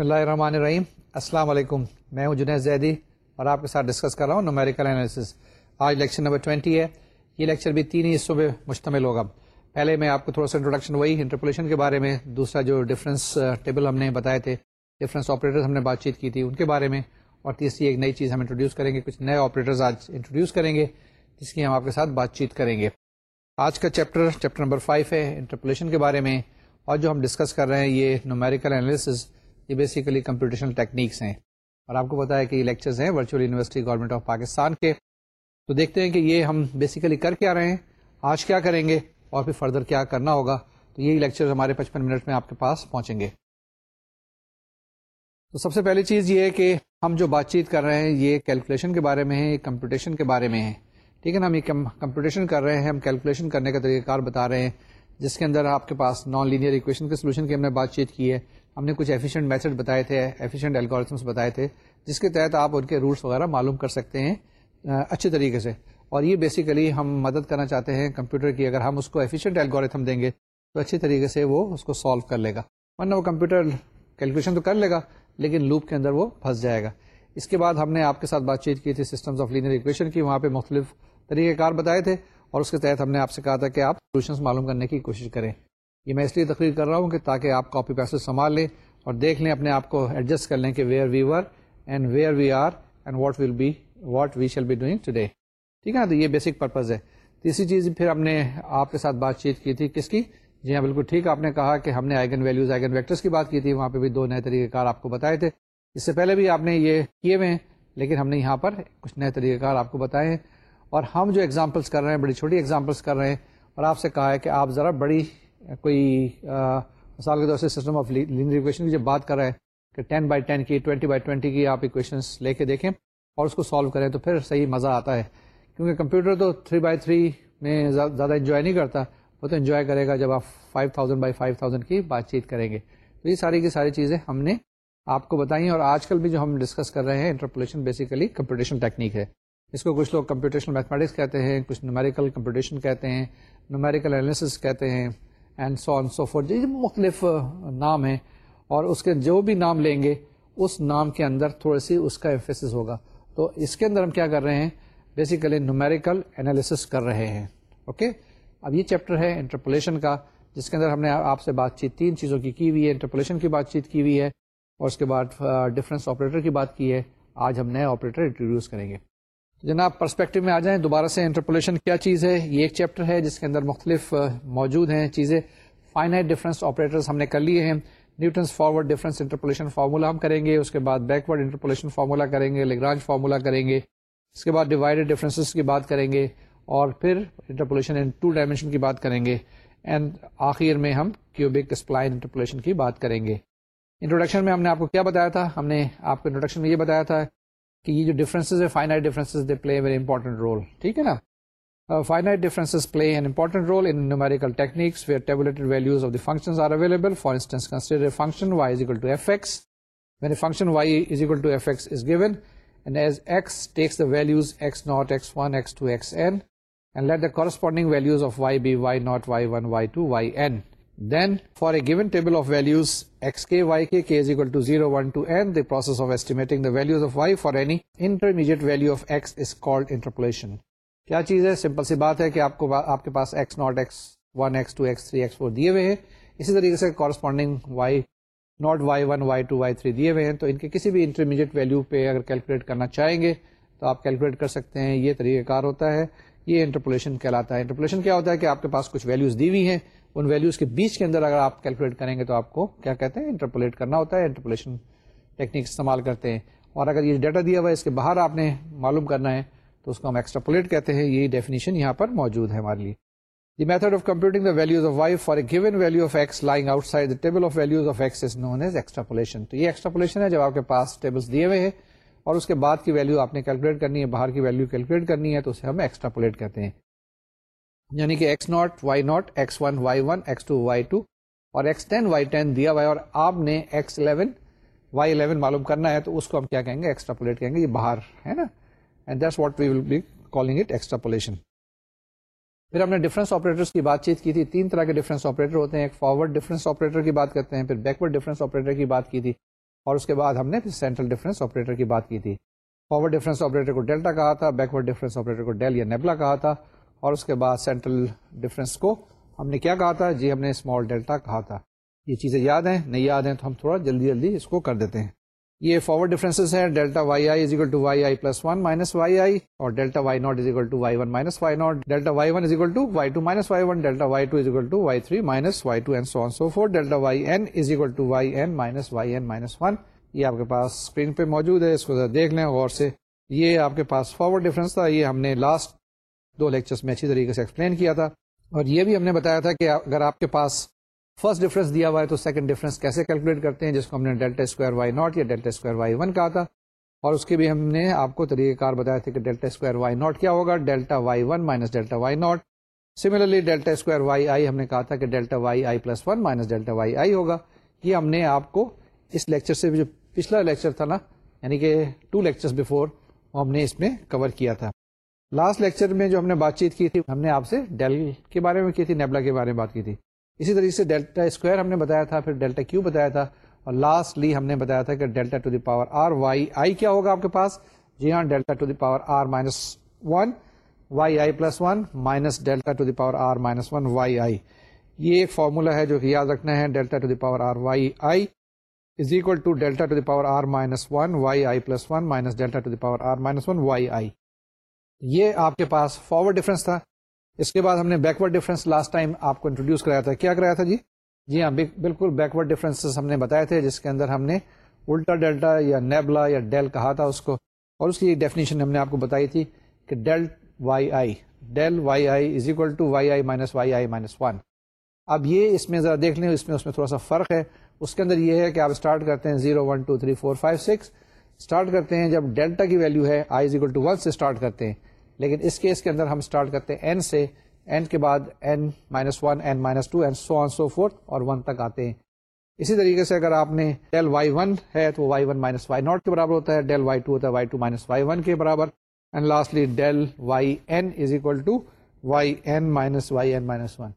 بسم اللہ الرحمن الرحیم۔ السلام علیکم۔ میں ہوں جنید زیدی اور آپ کے ساتھ ڈسکس کر رہا ہوں نومیریکل انالیسس۔ آج لیکچر نمبر 20 ہے۔ یہ لیکچر بھی تین ہی حصوں پہ مشتمل ہوگا۔ پہلے میں آپ کو تھوڑا سا انٹروڈکشن وہی انٹرپولیشن کے بارے میں، دوسرا جو ڈفرینس ٹیبل uh, ہم نے بتائے تھے ڈفرینس آپریٹر ہم نے بات چیت کی تھی ان کے بارے میں۔ اور تیسری ایک نئی چیز ہم انٹروڈیوس کریں گے، کچھ نئے آپریٹرز آج انٹروڈیوس کریں گے، جس کی ہم آپ کے ساتھ بات چیت کریں گے۔ آج کا چیپٹر چیپٹر نمبر 5 ہے انٹرپولیشن کے بارے میں۔ اور جو ہم ڈسکس کر رہے ہیں یہ نومیریکل انالیسز یہ بیسیکلی کمپیوٹیشنل ٹیکنیکس ہیں۔ اور آپ کو پتا ہے کہ یہ لیکچرز ہیں virtual university government of Pakistan کے۔ تو دیکھتے ہیں کہ یہ ہم بیسیکلی کر کے آ رہے ہیں۔ آج کیا کریں گے؟ اور پھر فردر کیا کرنا ہوگا؟ تو یہی لیکچر ہمارے پچپن منٹ میں آپ کے پاس پہنچیں گے۔ تو سب سے پہلی چیز یہ ہے کہ ہم جو بات چیت کر رہے ہیں، یہ کیلکولیشن کے بارے میں ہے کمپیوٹیشن کے بارے میں ہے۔ ٹھیک ہے نا؟ ہم یہ کمپیوٹیشن کر رہے ہیں، ہم کیلکولیشن کرنے کا طریقہ کار بتا رہے ہیں۔ جس کے اندر آپ کے پاس نان لینئر اکویشن کے سولوشن کی ہم نے بات چیت کی ہے۔ ہم نے کچھ ایفیشینٹ میتھڈ بتائے تھے ایفیشینٹ الگورتھمس بتائے تھے، جس کے تحت آپ ان کے روٹس وغیرہ معلوم کر سکتے ہیں اچھے طریقے سے۔ اور یہ بیسیکلی ہم مدد کرنا چاہتے ہیں کمپیوٹر کی، اگر ہم اس کو ایفیشینٹ الگوریتھم دیں گے، تو اچھی طریقے سے وہ اس کو سالو کر لے گا۔ ورنہ وہ کمپیوٹر کیلکولیشن تو کر لے گا، لیکن لوپ کے اندر وہ پھنس جائے گا۔ اس کے بعد ہم نے آپ کے ساتھ بات چیت کی تھی سسٹمز آف لینئر اکویشن کی، وہاں پہ مختلف طریقہ کار بتائے تھے، اور اس کے تحت ہم نے آپ سے کہا تھا کہ آپ سولوشنس معلوم کرنے کی کوشش کریں۔ یہ میں اس لیے تقریر کر رہا ہوں کہ تاکہ آپ کاپی پیسے سنبھال لیں اور دیکھ لیں اپنے آپ کو ایڈجسٹ کر لیں کہ where we were and where we are and what will be what we shall be doing today ٹھیک ہے؟ نا تو یہ بیسک پرپز ہے۔ تیسری چیز پھر ہم نے آپ کے ساتھ بات چیت کی تھی۔ کس کی؟ جی ہاں بالکل ٹھیک۔ آپ نے کہا کہ ہم نے آئگن ویلوز آئگن ویکٹرس کی بات کی تھی۔ وہاں پہ بھی دو نئے طریقہ کار آپ کو بتائے تھے۔ اس سے پہلے بھی آپ نے یہ کیے ہوئے ہیں، لیکن ہم نے یہاں پر کچھ نئے طریقہ کار آپ کو بتائے ہیں۔ اور ہم جو ایگزامپلس کر رہے ہیں، بڑی چھوٹی ایگزامپلس کر رہے ہیں۔ اور آپ سے کہا ہے کہ آپ ذرا بڑی کوئی مثال کے طور سے سسٹم آف لینر اکویشن کی جب بات کر رہے ہیں کہ ٹین بائی ٹین کی ٹوینٹی بائی ٹوینٹی کی آپ اکویشنس لے کے دیکھیں اور اس کو سالو کریں تو پھر صحیح مزہ آتا ہے۔ کیونکہ کمپیوٹر تو تھری بائی تھری میں زیادہ انجوائے نہیں کرتا، وہ تو انجوائے کرے گا جب آپ five thousand by five thousand کی بات چیت کریں گے۔ تو یہ ساری کی ساری چیزیں ہم نے آپ کو بتائیں اور آج کل بھی جو ہم ڈسکس کر رہے ہیں انٹرپولیشن بیسیکلی کمپٹیشن ٹیکنیک ہے۔ اس کو کچھ لوگ کمپیوٹیشن میتھمیٹکس کہتے ہیں، کچھ نومیریکل کمپٹیشن کہتے ہیں نومیریکل انالیسس کہتے ہیں۔ And so on so four یہ مختلف نام ہیں اور اس کے جو بھی نام لیں گے، اس نام کے اندر تھوڑی سی اس کا ایفیسس ہوگا۔ تو اس کے اندر ہم کیا کر رہے ہیں؟ بیسیکلی نومیریکل انالیسس کر رہے ہیں۔ Okay okay? اب یہ چیپٹر ہے انٹرپولیشن کا، جس کے اندر ہم نے آپ سے بات چیت، تین چیزوں کی کی ہوئی ہے۔ انٹرپولیشن کی بات چیت کی ہوئی ہے اور اس کے بعد ڈفرینس آپریٹر کی بات کی ہے۔ آج ہم نئے آپریٹر انٹروڈیوس کریں گے۔ جناب پرسپیکٹو میں آ جائیں، دوبارہ سے انٹرپولیشن کیا چیز ہے؟ یہ ایک چیپٹر ہے جس کے اندر مختلف موجود ہیں چیزیں۔ فائنائٹ ڈفرینس آپریٹرس ہم نے کر لیے ہیں۔ Newton's forward difference interpolation formula ہم کریں گے۔ اس کے بعد بیکورڈ انٹرپولیشن فارمولا کریں گے لیگرانج فارمولا کریں گے۔ اس کے بعد ڈیوائڈیڈ ڈفرینسز کی بات کریں گے۔ اور پھر انٹرپولیشن ان ٹو ڈائمینشن کی بات کریں گے۔ اینڈ آخر میں ہم کیوبک اسپلائن انٹرپولیشن کی بات کریں گے۔ انٹروڈکشن میں ہم نے آپ کو کیا بتایا تھا؟ ہم نے آپ کو انٹروڈکشن میں یہ بتایا تھا کہ یہ جو ڈفرینسز ہے finite differences they play very important role ٹھیک ہے نا؟ Finite differences play an important role in numerical techniques where tabulated values of the functions are available for instance consider function y is equal to f x when a function y is equal to f x is given and as x takes the values x naught x one x two x n and let the corresponding values of y be y naught y one y two y n then for a given table of values x k y k k is equal to zero one two n the process of estimating the values of y for any intermediate value of x is called interpolation کیا چیز ہے؟ Simple سی بات ہے کہ آپ کو آپ کے پاس x naught x one x two x three x four دیے ہوئے ہیں. اسی طریقے سے corresponding y naught y one y two y three دیے ہوئے ہیں. تو ان کے کسی بھی انٹرمیڈیٹ ویلیو پہ اگر کیلکولیٹ کرنا چاہیں گے، تو آپ کیلکولیٹ کر سکتے ہیں، یہ طریقہ کار ہوتا ہے، یہ انٹرپولیشن کہلاتا ہے. انٹرپولیشن کیا ہوتا ہے کہ آپ کے پاس کچھ ویلیوز دی ہوئی ہیں ان ویلیوز کے بیچ کے اندر اگر آپ کیلکولیٹ کریں گے تو آپ کو کیا کہتے ہیں؟ انٹرپولیٹ کرنا ہوتا ہے انٹرپولیشن ٹیکنیک استعمال کرتے ہیں۔ اور اگر یہ ڈیٹا دیا ہوا ہے، اس کے باہر آپ نے معلوم کرنا ہے، تو اس کو ہم ایکسٹراپولیٹ کہتے ہیں۔ یہی ڈیفینیشن یہاں پر موجود ہے ہمارے لیے۔ The method of computing the values of y for a given value of x lying outside table of values of x is known as extrapolation تو یہ ایکسٹراپولیشن ہے، جب آپ کے پاس ٹیبلس دیے ہوئے ہیں اور اس کے بعد کی ویلو آپ نے کیلکولیٹ کرنی ہے، باہر کی ویلو کیلکولیٹ کرنی ہے، تو اسے ہم ایکسٹراپولیٹ کہتے ہیں۔ یعنی کہ x naught, y naught, x one, y one, x two, y two اور ایکس ٹین، وائی ٹین دیا ہوا ہے اور آپ نے ایکس الیون، وائی الیون معلوم کرنا ہے تو اس کو ہم کیا کہیں گے؟ ایکسٹراپولیٹ کہیں گے، یہ باہر ہے نا؟ And that's what we will be calling it extrapolation پھر ہم نے ڈفرینس آپریٹرس کی بات چیت کی تھی۔ تین طرح کے ڈفرینس آپریٹر ہوتے ہیں۔ ایک فارورڈ ڈفرینس آپریٹر کی بات کرتے ہیں، پھر بیکورڈ ڈفرینس آپریٹر کی بات کی تھی اور اس کے بعد ہم نے سینٹرل ڈفرینس آپریٹر کی بات کی تھی۔ فارورڈ ڈفرینس آپریٹر کو ڈیلٹا کہا تھا بیکورڈ ڈفرینس آپریٹر کو ڈیل یا نیبلا کہا تھا۔ اور اس کے بعد سینٹرل ڈفرینس کو ہم نے کیا کہا تھا؟ جی ہم نے اسمال ڈیلٹا کہا تھا۔ یہ چیزیں یاد ہیں؟ نہیں یاد ہیں تو ہم تھوڑا جلدی جلدی اس کو کر دیتے ہیں۔ یہ فارورڈ ڈفرینس ہے delta y i is equal to y i plus one minus y i اور delta y naught is equal to y one minus y naught delta y one is equal to y two minus y one delta y two is equal to y three minus y two and so on so forth delta y n is equal to y n minus y n minus one یہ آپ کے پاس screen پہ موجود ہے۔ اس کو دیکھ لیں۔ غور سے۔ یہ آپ کے پاس فارورڈ ڈفرینس تھا۔ یہ ہم نے لاسٹ دو لیکچرس میں اچھی طریقے سے ایکسپلین کیا تھا۔ اور یہ بھی ہم نے بتایا تھا کہ اگر آپ کے پاس فرسٹ ڈفرینس دیا ہوا ہے تو سیکنڈ ڈفرینس کیسے کیلکولیٹ کرتے ہیں، جس کو ہم نے ڈیلٹا اسکوائر وائی ناٹ یا ڈیلٹا اسکوائر وائی ون کہا تھا۔ اور اس کے بھی ہم نے آپ کو طریقہ کار بتایا تھا کہ ڈیلٹا اسکوائر وائی ناٹ کیا ہوگا۔ Delta y one minus delta y naught similarly delta square y i ہم نے کہا تھا کہ delta y i plus one minus delta y i ہوگا۔ یہ ہم نے آپ کو اس لیکچر سے جو پچھلا لیکچر تھا نا یعنی کہ ٹو لیکچر بفور ہم نے اس میں کور کیا تھا۔ لاسٹ لیکچر میں جو ہم نے بات چیت کی تھی، ہم نے آپ سے ڈیل کے بارے میں کی تھی نیبلا کے بارے میں بات کی تھی۔ اسی طریقے سے ڈیلٹا اسکوائر ہم نے بتایا تھا، پھر ڈیلٹا کیو بتایا تھا، اور لاسٹلی ہم نے بتایا تھا کہ delta to the power r y i کیا ہوگا آپ کے پاس؟ جی ہاں delta to the power r minus one y i plus one minus delta to the power r minus one y i یہ ایک فارمولا ہے جو کہ یاد رکھنا ہے delta to the power r y i is equal to delta to the power r minus one y i plus one minus delta to the power r minus one y i یہ آپ کے پاس forward difference تھا۔ اس کے بعد ہم نے بیکورڈ ڈفرینس لاسٹ ٹائم آپ کو انٹروڈیوس کرایا تھا۔ کیا کرایا تھا جی؟ جی ہاں بالکل بیکورڈ ڈفرینس ہم نے بتایا تھے، جس کے اندر ہم نے الٹا ڈیلٹا یا نیبلا یا ڈیل کہا تھا اس کو۔ اور اس کی ڈیفینیشن ہم نے آپ کو بتائی تھی کہ del y i, del y i is equal to y i minus y i minus one اب یہ اس میں ذرا دیکھ لیں، اس میں اس میں تھوڑا سا فرق ہے۔ اس کے اندر یہ ہے کہ آپ اسٹارٹ کرتے ہیں zero one two three four five six start کرتے ہیں جب ڈیلٹا کی ویلو ہے i is equal to one سے اسٹارٹ کرتے ہیں۔ لیکن اس کیس کے اندر ہم اسٹارٹ کرتے ہیں این سے این کے بعد n minus one n minus two and so on so forth اور ون تک آتے ہیں۔ اسی طریقے سے اگر آپ نے ڈیل وائی ون ہے تو y one minus y naught کے برابر ہوتا ہے ڈیل وائی ٹو ہوتا ہے y two minus y one کے برابر۔ And lastly del y n is equal to y n minus y n minus one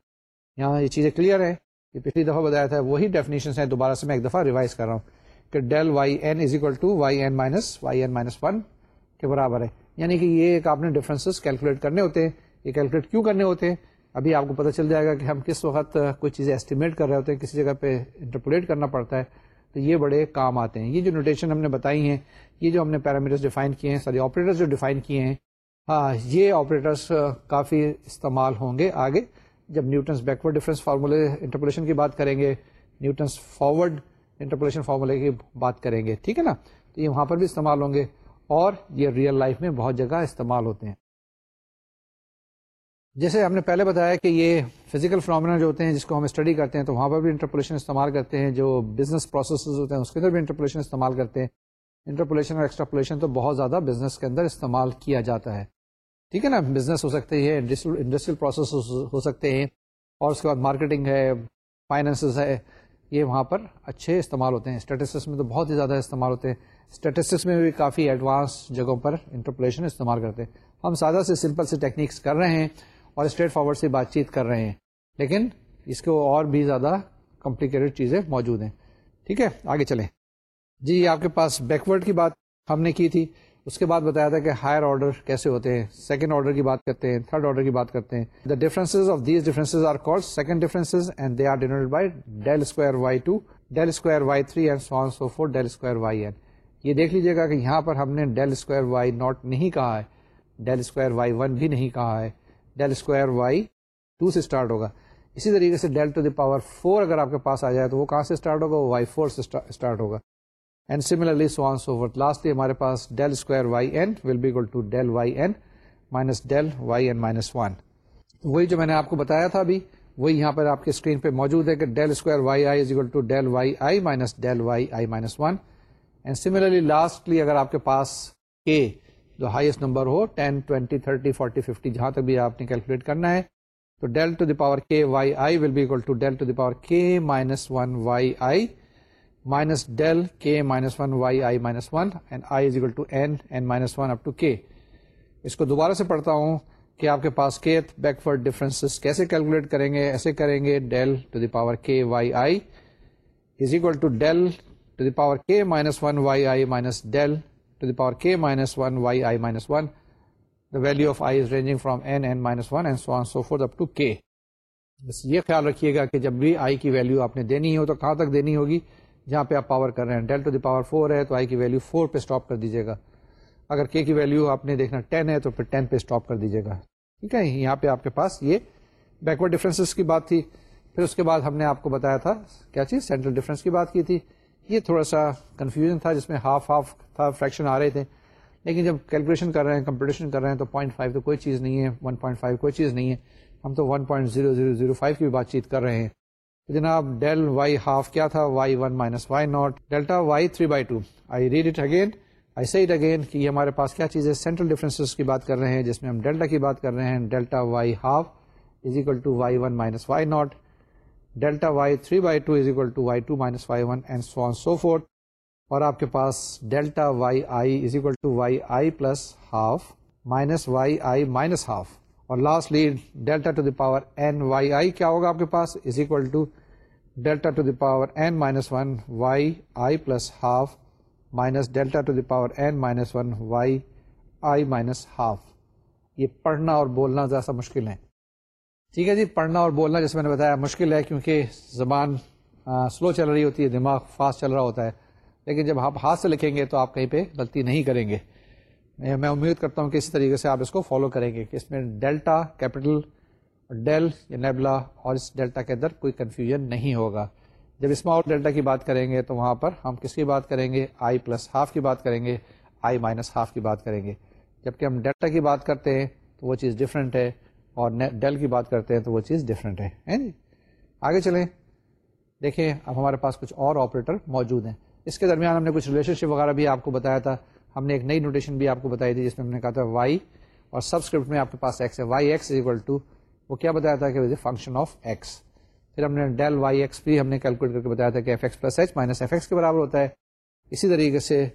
یہاں یہ چیزیں کلیئر ہے یہ پچھلی دفعہ بتایا تھا، وہی ڈیفینیشن ہے دوبارہ سے میں ایک دفعہ ریوائز کر رہا ہوں کہ del y n is equal to y n minus y n minus one کے برابر ہے۔ یعنی کہ یہ ایک آپ نے ڈفرینس کیلکولیٹ کرنے ہوتے ہیں، یہ کیلکولیٹ کیوں کرنے ہوتے ہیں؟ ابھی آپ کو پتہ چل جائے گا کہ ہم کس وقت کوئی چیزیں اسٹیمیٹ کر رہے ہوتے ہیں، کسی جگہ پہ انٹرپولیٹ کرنا پڑتا ہے، تو یہ بڑے کام آتے ہیں۔ یہ جو نوٹیشن ہم نے بتائی ہیں، یہ جو ہم نے پیرامیٹرس ڈیفائن کیے ہیں، ساری آپریٹرس جو ڈیفائن کیے ہیں ہاں یہ آپریٹرس کافی استعمال ہوں گے آگے۔ جب نیوٹنس بیکورڈ ڈفرینس فارمولے انٹرپولیشن کی بات کریں گے نیوٹنس فارورڈ انٹرپولیشن فارمولے کی بات کریں گے، ٹھیک ہے نا؟ تو یہ وہاں پر بھی استعمال ہوں گے۔ اور یہ ریئل لائف میں بہت جگہ استعمال ہوتے ہیں۔ جیسے ہم نے پہلے بتایا کہ یہ فزیکل فنامنا جو ہوتے ہیں جس کو ہم اسٹڈی کرتے ہیں تو وہاں پر بھی انٹرپولیشن استعمال کرتے ہیں، جو بزنس پروسیسز ہوتے ہیں اس کے اندر بھی انٹرپولیشن استعمال کرتے ہیں۔ انٹرپولیشن اور ایکسٹراپولیشن تو بہت زیادہ بزنس کے اندر استعمال کیا جاتا ہے۔ ٹھیک ہے نا؟ بزنس ہو سکتے ہیں انڈسٹریل پروسیس ہو سکتے ہیں اور اس کے بعد مارکیٹنگ ہے فائنینسز ہے، یہ وہاں پر اچھے استعمال ہوتے ہیں۔ اسٹیٹسٹکس میں تو بہت ہی زیادہ استعمال ہوتے ہیں۔ اسٹیٹسٹکس میں بھی کافی ایڈوانس جگہوں پر انٹرپولیشن استعمال کرتے ہیں۔ ہم سادہ سے سمپل سے ٹیکنیکس کر رہے ہیں اور اسٹریٹ فارورڈ سے بات چیت کر رہے ہیں۔ لیکن اس کو اور بھی زیادہ کمپلیکیٹڈ چیزیں موجود ہیں۔ ٹھیک ہے، آگے چلیں۔ جی آپ کے پاس بیکورڈ کی بات ہم نے کی تھی۔ اس کے بعد بتایا تھا کہ ہائر آرڈر کیسے ہوتے ہیں۔ سیکنڈ آرڈر کی بات کرتے ہیں تھرڈ آرڈر کی بات کرتے ہیں۔ The difference of these difference are call second difference and they are denoted by del square y two del square y three and so so forth del square y n یہ دیکھ لیجیے گا کہ یہاں پر ہم نے ڈیل اسکوائر وائی ناٹ نہیں کہا ہے۔ ڈیل اسکوائر وائی ون بھی نہیں کہا ہے۔ ڈیل اسکوائر وائی ٹو سے اسٹارٹ ہوگا۔ اسی طریقے سے del to the power four اگر آپ کے پاس آ جائے تو وہ کہاں سے اسٹارٹ ہوگا؟ وہ وائی فور سے اسٹارٹ ہوگا۔ And similarly so on so forth lastly ہمارے پاس del square y n will be to del y n minus del y n minus one وہی جو میں نے آپ کو بتایا تھا ابھی، وہی یہاں پر آپ کے اسکرین پہ موجود ہے کہ del square y i is equal to del y i minus del y i minus one and similarly lastly اگر آپ کے پاس کے جو ہائیسٹ نمبر ہو ten twenty thirty forty fifty جہاں تک بھی آپ نے کیلکولیٹ کرنا ہے، تو del to the power k y i will be equal to del to the power k minus one y i minus del k minus one y i minus one and i is equal to n n minus one up to k اس کو دوبارہ سے پڑھتا ہوں کہ آپ کے پاس کے بیکورڈ ڈفرینس کیسے کیلکولیٹ کریں گے ایسے کریں گے del to the power k y i is equal to del to the power k minus one y i minus del to the power k minus one y i minus one the value of i is ranging from n n minus one and so on so forth up to k بس یہ خیال رکھیے گا کہ جب بھی آئی کی value آپ نے دینی ہو تو کہاں تک دینی ہوگی؟ جہاں پہ آپ پاور کر رہے ہیں. Del to the power four ہے تو آئی کی ویلو فور پہ اسٹاپ کر دیجیے گا. اگر کے کی ویلو آپ نے دیکھنا ٹین ہے تو پھر ٹین پہ اسٹاپ کر دیجیے گا. ٹھیک ہے؟ یہاں پہ آپ کے پاس یہ بیکورڈ ڈفرینس کی بات تھی. پھر اس کے بعد ہم نے آپ کو بتایا تھا کیا چیز؟ سینٹرل ڈفرینس کی بات کی تھی. یہ تھوڑا سا کنفیوژن تھا جس میں ہاف ہاف تھا فریکشن آ رہے تھے. لیکن جب کیلکولیشن کر رہے ہیں کمپٹیشن کر رہے ہیں، تو پوائنٹ فائیو تو کوئی چیز نہیں ہے. ون پوائنٹ فائیو کوئی چیز نہیں ہے. ہم تو one point zero zero zero five کی بات چیت کر رہے ہیں. جناب ڈیل وائی ہاف کیا تھا؟ Y one minus y naught delta y three by two I read it again I see it again کہ یہ ہمارے پاس کیا چیز ہے؟ سینٹرل ڈفرینس کی بات کر رہے ہیں، جس میں ہم ڈیلٹا کی بات کر رہے ہیں. Delta y half is equal to y one minus y naught delta y three by two is equal to y two minus y one and so so forth اور آپ کے پاس delta y i is equal to y i plus half minus y i minus half اور lastly delta to the power n y i کیا ہوگا آپ کے پاس is equal to delta to the power n minus one y i plus half minus delta to the power n minus one y i minus half یہ پڑھنا اور بولنا زیادہ مشکل ہے ٹھیک ہے جی پڑھنا اور بولنا جیسے میں نے بتایا مشکل ہے کیونکہ زبان سلو چل رہی ہوتی ہے، دماغ فاسٹ چل رہا ہوتا ہے۔ لیکن جب آپ ہاتھ سے لکھیں گے تو آپ کہیں پہ غلطی نہیں کریں گے۔ میں امید کرتا ہوں کہ اسی طریقے سے آپ اس کو فالو کریں گے کہ اس میں ڈیلٹا کیپٹل ڈیل یا نیبلا اور اس ڈیلٹا کے اندر کوئی کنفیوژن نہیں ہوگا۔ جب اسمال ڈیلٹا کی بات کریں گے تو وہاں پر ہم کس کی بات کریں گے؟ آئی پلس ہاف کی بات کریں گے آئی مائنس ہاف کی بات کریں گے۔ جبکہ ہم ڈیلٹا کی بات کرتے ہیں تو وہ چیز ڈفرینٹ ہے۔ اور ڈیل کی بات کرتے ہیں تو وہ چیز ڈفرینٹ ہے جی؟ آگے چلیں۔ دیکھیں، اب ہمارے پاس کچھ اور آپریٹر موجود ہیں۔ اس کے درمیان ہم نے کچھ ریلیشن شپ وغیرہ بھی آپ کو بتایا تھا۔ ہم نے ایک نئی نوٹیشن بھی آپ کو بتائی تھی جس میں ہم نے کہا تھا وائی اور سبسکرپٹ میں آپ کے پاس ایکس ہے۔ Y x is equal to وہ کیا بتایا تھا کہ فنکشن آف ایکس پھر ہم نے ڈیل وائی ایکس بھی ہم نے کیلکولیٹ کر کے بتایا تھا کہ f x plus h minus f x کے برابر ہوتا ہے۔ اسی طریقے سے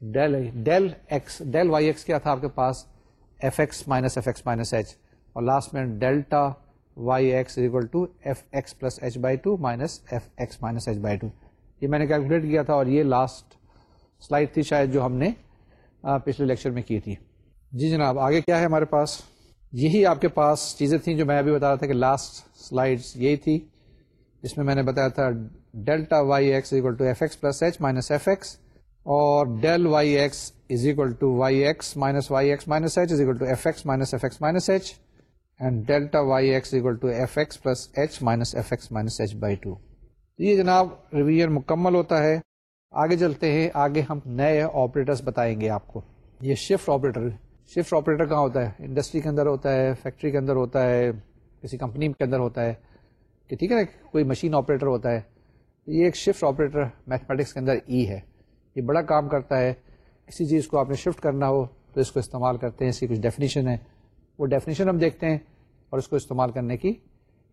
del del x del y x کیا تھا آپ کے پاس؟ F x minus f x minus h اور لاسٹ میں delta y x equal to f x plus h by two minus f x minus h by two یہ میں نے calculate کیا تھا اور یہ لاسٹ سلائڈ تھی شاید جو ہم نے پچھلے لیکچر میں کی تھی۔ جی جناب، آگے کیا ہے ہمارے پاس؟ یہی آپ کے پاس چیزیں تھیں جو میں ابھی بتا رہا تھا کہ لاسٹ سلائڈ یہی تھی۔ جس میں میں نے بتایا تھا delta y x equal to f x plus h minus f x اور del y x is equal to y x minus y x minus h is equal to f x minus f x minus h and delta y x equal to f x plus h minus f x minus h by two یہ جناب revision مکمل ہوتا ہے۔ آگے چلتے ہیں۔ آگے ہم نئے آپریٹرس بتائیں گے آپ کو۔ یہ شفٹ آپریٹر شفٹ آپریٹر کہاں ہوتا ہے؟ انڈسٹری کے اندر ہوتا ہے فیکٹری کے اندر ہوتا ہے، کسی کمپنی کے اندر ہوتا ہے۔ کہ ٹھیک ہے نا، کوئی مشین آپریٹر ہوتا ہے۔ یہ ایک شفٹ آپریٹر میتھمیٹکس کے اندر ای ہے۔ یہ بڑا کام کرتا ہے۔ کسی چیز کو آپ نے شفٹ کرنا ہو تو اس کو استعمال کرتے ہیں۔ اس کی کچھ ڈیفینیشن ہے۔ وہ ڈیفینیشن ہم دیکھتے ہیں اور اس کو استعمال کرنے کی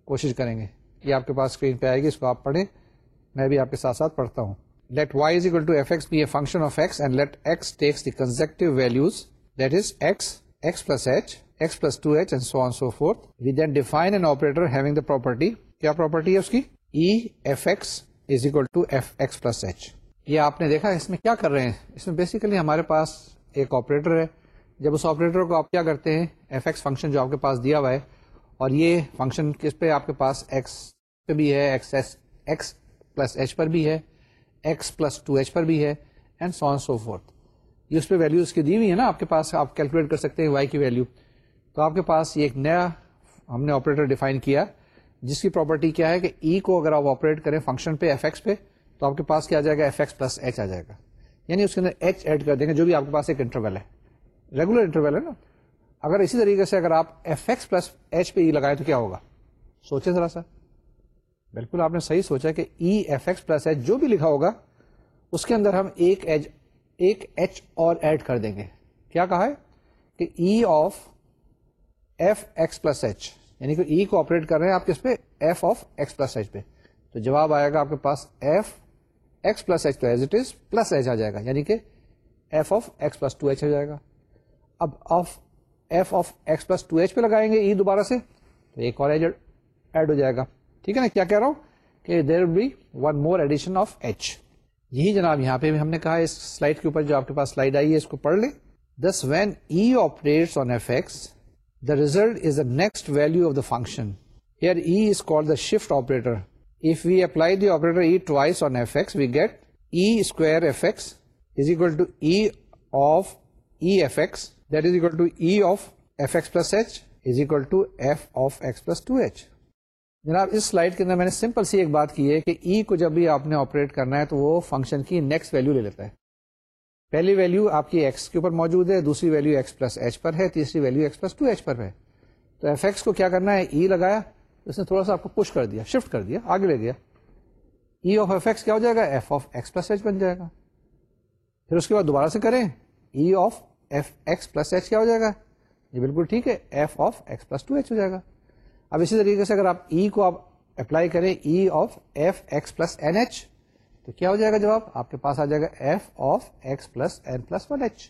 کوشش کریں گے۔ یہ آپ کے پاس اسکرین پہ آئے گی، اس کو آپ پڑھیں۔ میں بھی آپ کے ساتھ ساتھ پڑھتا ہوں۔ Let y is equal to f x be a function of x and let x takes the consecutive values that is x x plus h x plus two h and so on so forth we then define an operator having the property کیا property ہے اس کی E f x is equal to f x plus h یہ آپ نے دیکھا اس میں کیا کر رہے ہیں؟ اس میں بیسیکلی ہمارے پاس ایک آپریٹر ہے۔ جب اس آپریٹر کو آپ کیا کرتے ہیں؟ ایف ایکس فنکشن جو آپ کے پاس دیا ہوا ہے، اور یہ فنکشن کس پہ؟ آپ کے پاس ایکس پہ بھی ہے x s x plus h پر بھی ہے ایکس پلس ٹو ایچ پر بھی ہے اینڈ سو سو فورتھ یہ اس پہ ویلو اس کی دی ہوئی ہے نا، آپ کے پاس آپ کیلکولیٹ کر سکتے ہیں وائی کی ویلو تو آپ کے پاس یہ ایک نیا ہم نے آپریٹر ڈیفائن کیا، جس کی پراپرٹی کیا ہے کہ ای e کو اگر آپ آپریٹ کریں فنکشن پہ ایف ایکس پہ، تو آپ کے پاس کیا جائے گا؟ ایف ایکس پلس ایچ آ جائے گا. یعنی اس کے اندر ایچ ایڈ کر دیں گے، جو بھی آپ کے پاس ایک انٹرول ہے. ریگولر انٹرول ہے نا۔ اگر اسی طریقے سے اگر آپ ایف ایکس پلس ایچ پہ e ای لگائے تو کیا ہوگا؟ سوچے ذرا سا۔ بالکل آپ نے صحیح سوچا کہ E f x plus h جو بھی لکھا ہوگا، اس کے اندر ہم ایک ایج ایک ایچ اور ایڈ کر دیں گے۔ کیا کہا ہے؟ کہ E of f x plus h یعنی کہ ای کو آپریٹ کر رہے ہیں آپ کس پہ؟ F of x plus h پہ۔ تو جواب آئے گا آپ کے پاس ایف ایکس پلس ایچ تو as it is plus h آ جائے گا۔ یعنی کہ f of x plus two h ہو جائے گا۔ اب of f of x plus two h پہ لگائیں گے ای دوبارہ سے، تو ایک اور ایج ایڈ ہو جائے گا۔ ٹھیک ہے نا؟ کیا کہہ رہا ہوں؟ کہ there be one more addition of h یہی جناب یہاں پہ بھی ہم نے کہا، اس سلائڈ کے اوپر جو آپ کے پاس سلائڈ آئی ہے، اس کو پڑھ لیں۔ This when E operate on f x the result is the next value of the function here E is call the shift operator if we apply the operator E twice on f x we get E square f x is equal to E of E f x that is equal to E of f x plus h is equal to f of x plus two h جناب، اس slide کے اندر میں نے simple سی ایک بات کی ہے کہ ای e کو جب بھی آپ نے آپریٹ کرنا ہے تو وہ فنکشن کی نیکسٹ ویلو لے لیتا ہے۔ پہلی ویلو آپ کی ایکس کے اوپر موجود ہے، دوسری ویلو ایکس پلس ایچ پر ہے، تیسری value x plus two h پر ہے۔ تو ایف ایکس کو کیا کرنا ہے؟ ای e لگایا اس نے تھوڑا سا آپ کو پش کر دیا شفٹ کر دیا، آگے لے گیا۔ ای آف ایف ایکس کیا ہو جائے گا؟ F of x plus h بن جائے گا۔ پھر اس کے بعد دوبارہ سے کریں۔ e E of f x plus h کیا ہو جائے گا؟ یہ بالکل ٹھیک ہے f of x plus two h ہو جائے گا۔ اب اسی طریقے سے اگر آپ ای e کو آپ اپلائی کریں E of f x plus n h تو کیا ہو جائے گا جواب؟ آپ کے پاس آ جائے گا f of x plus n plus one h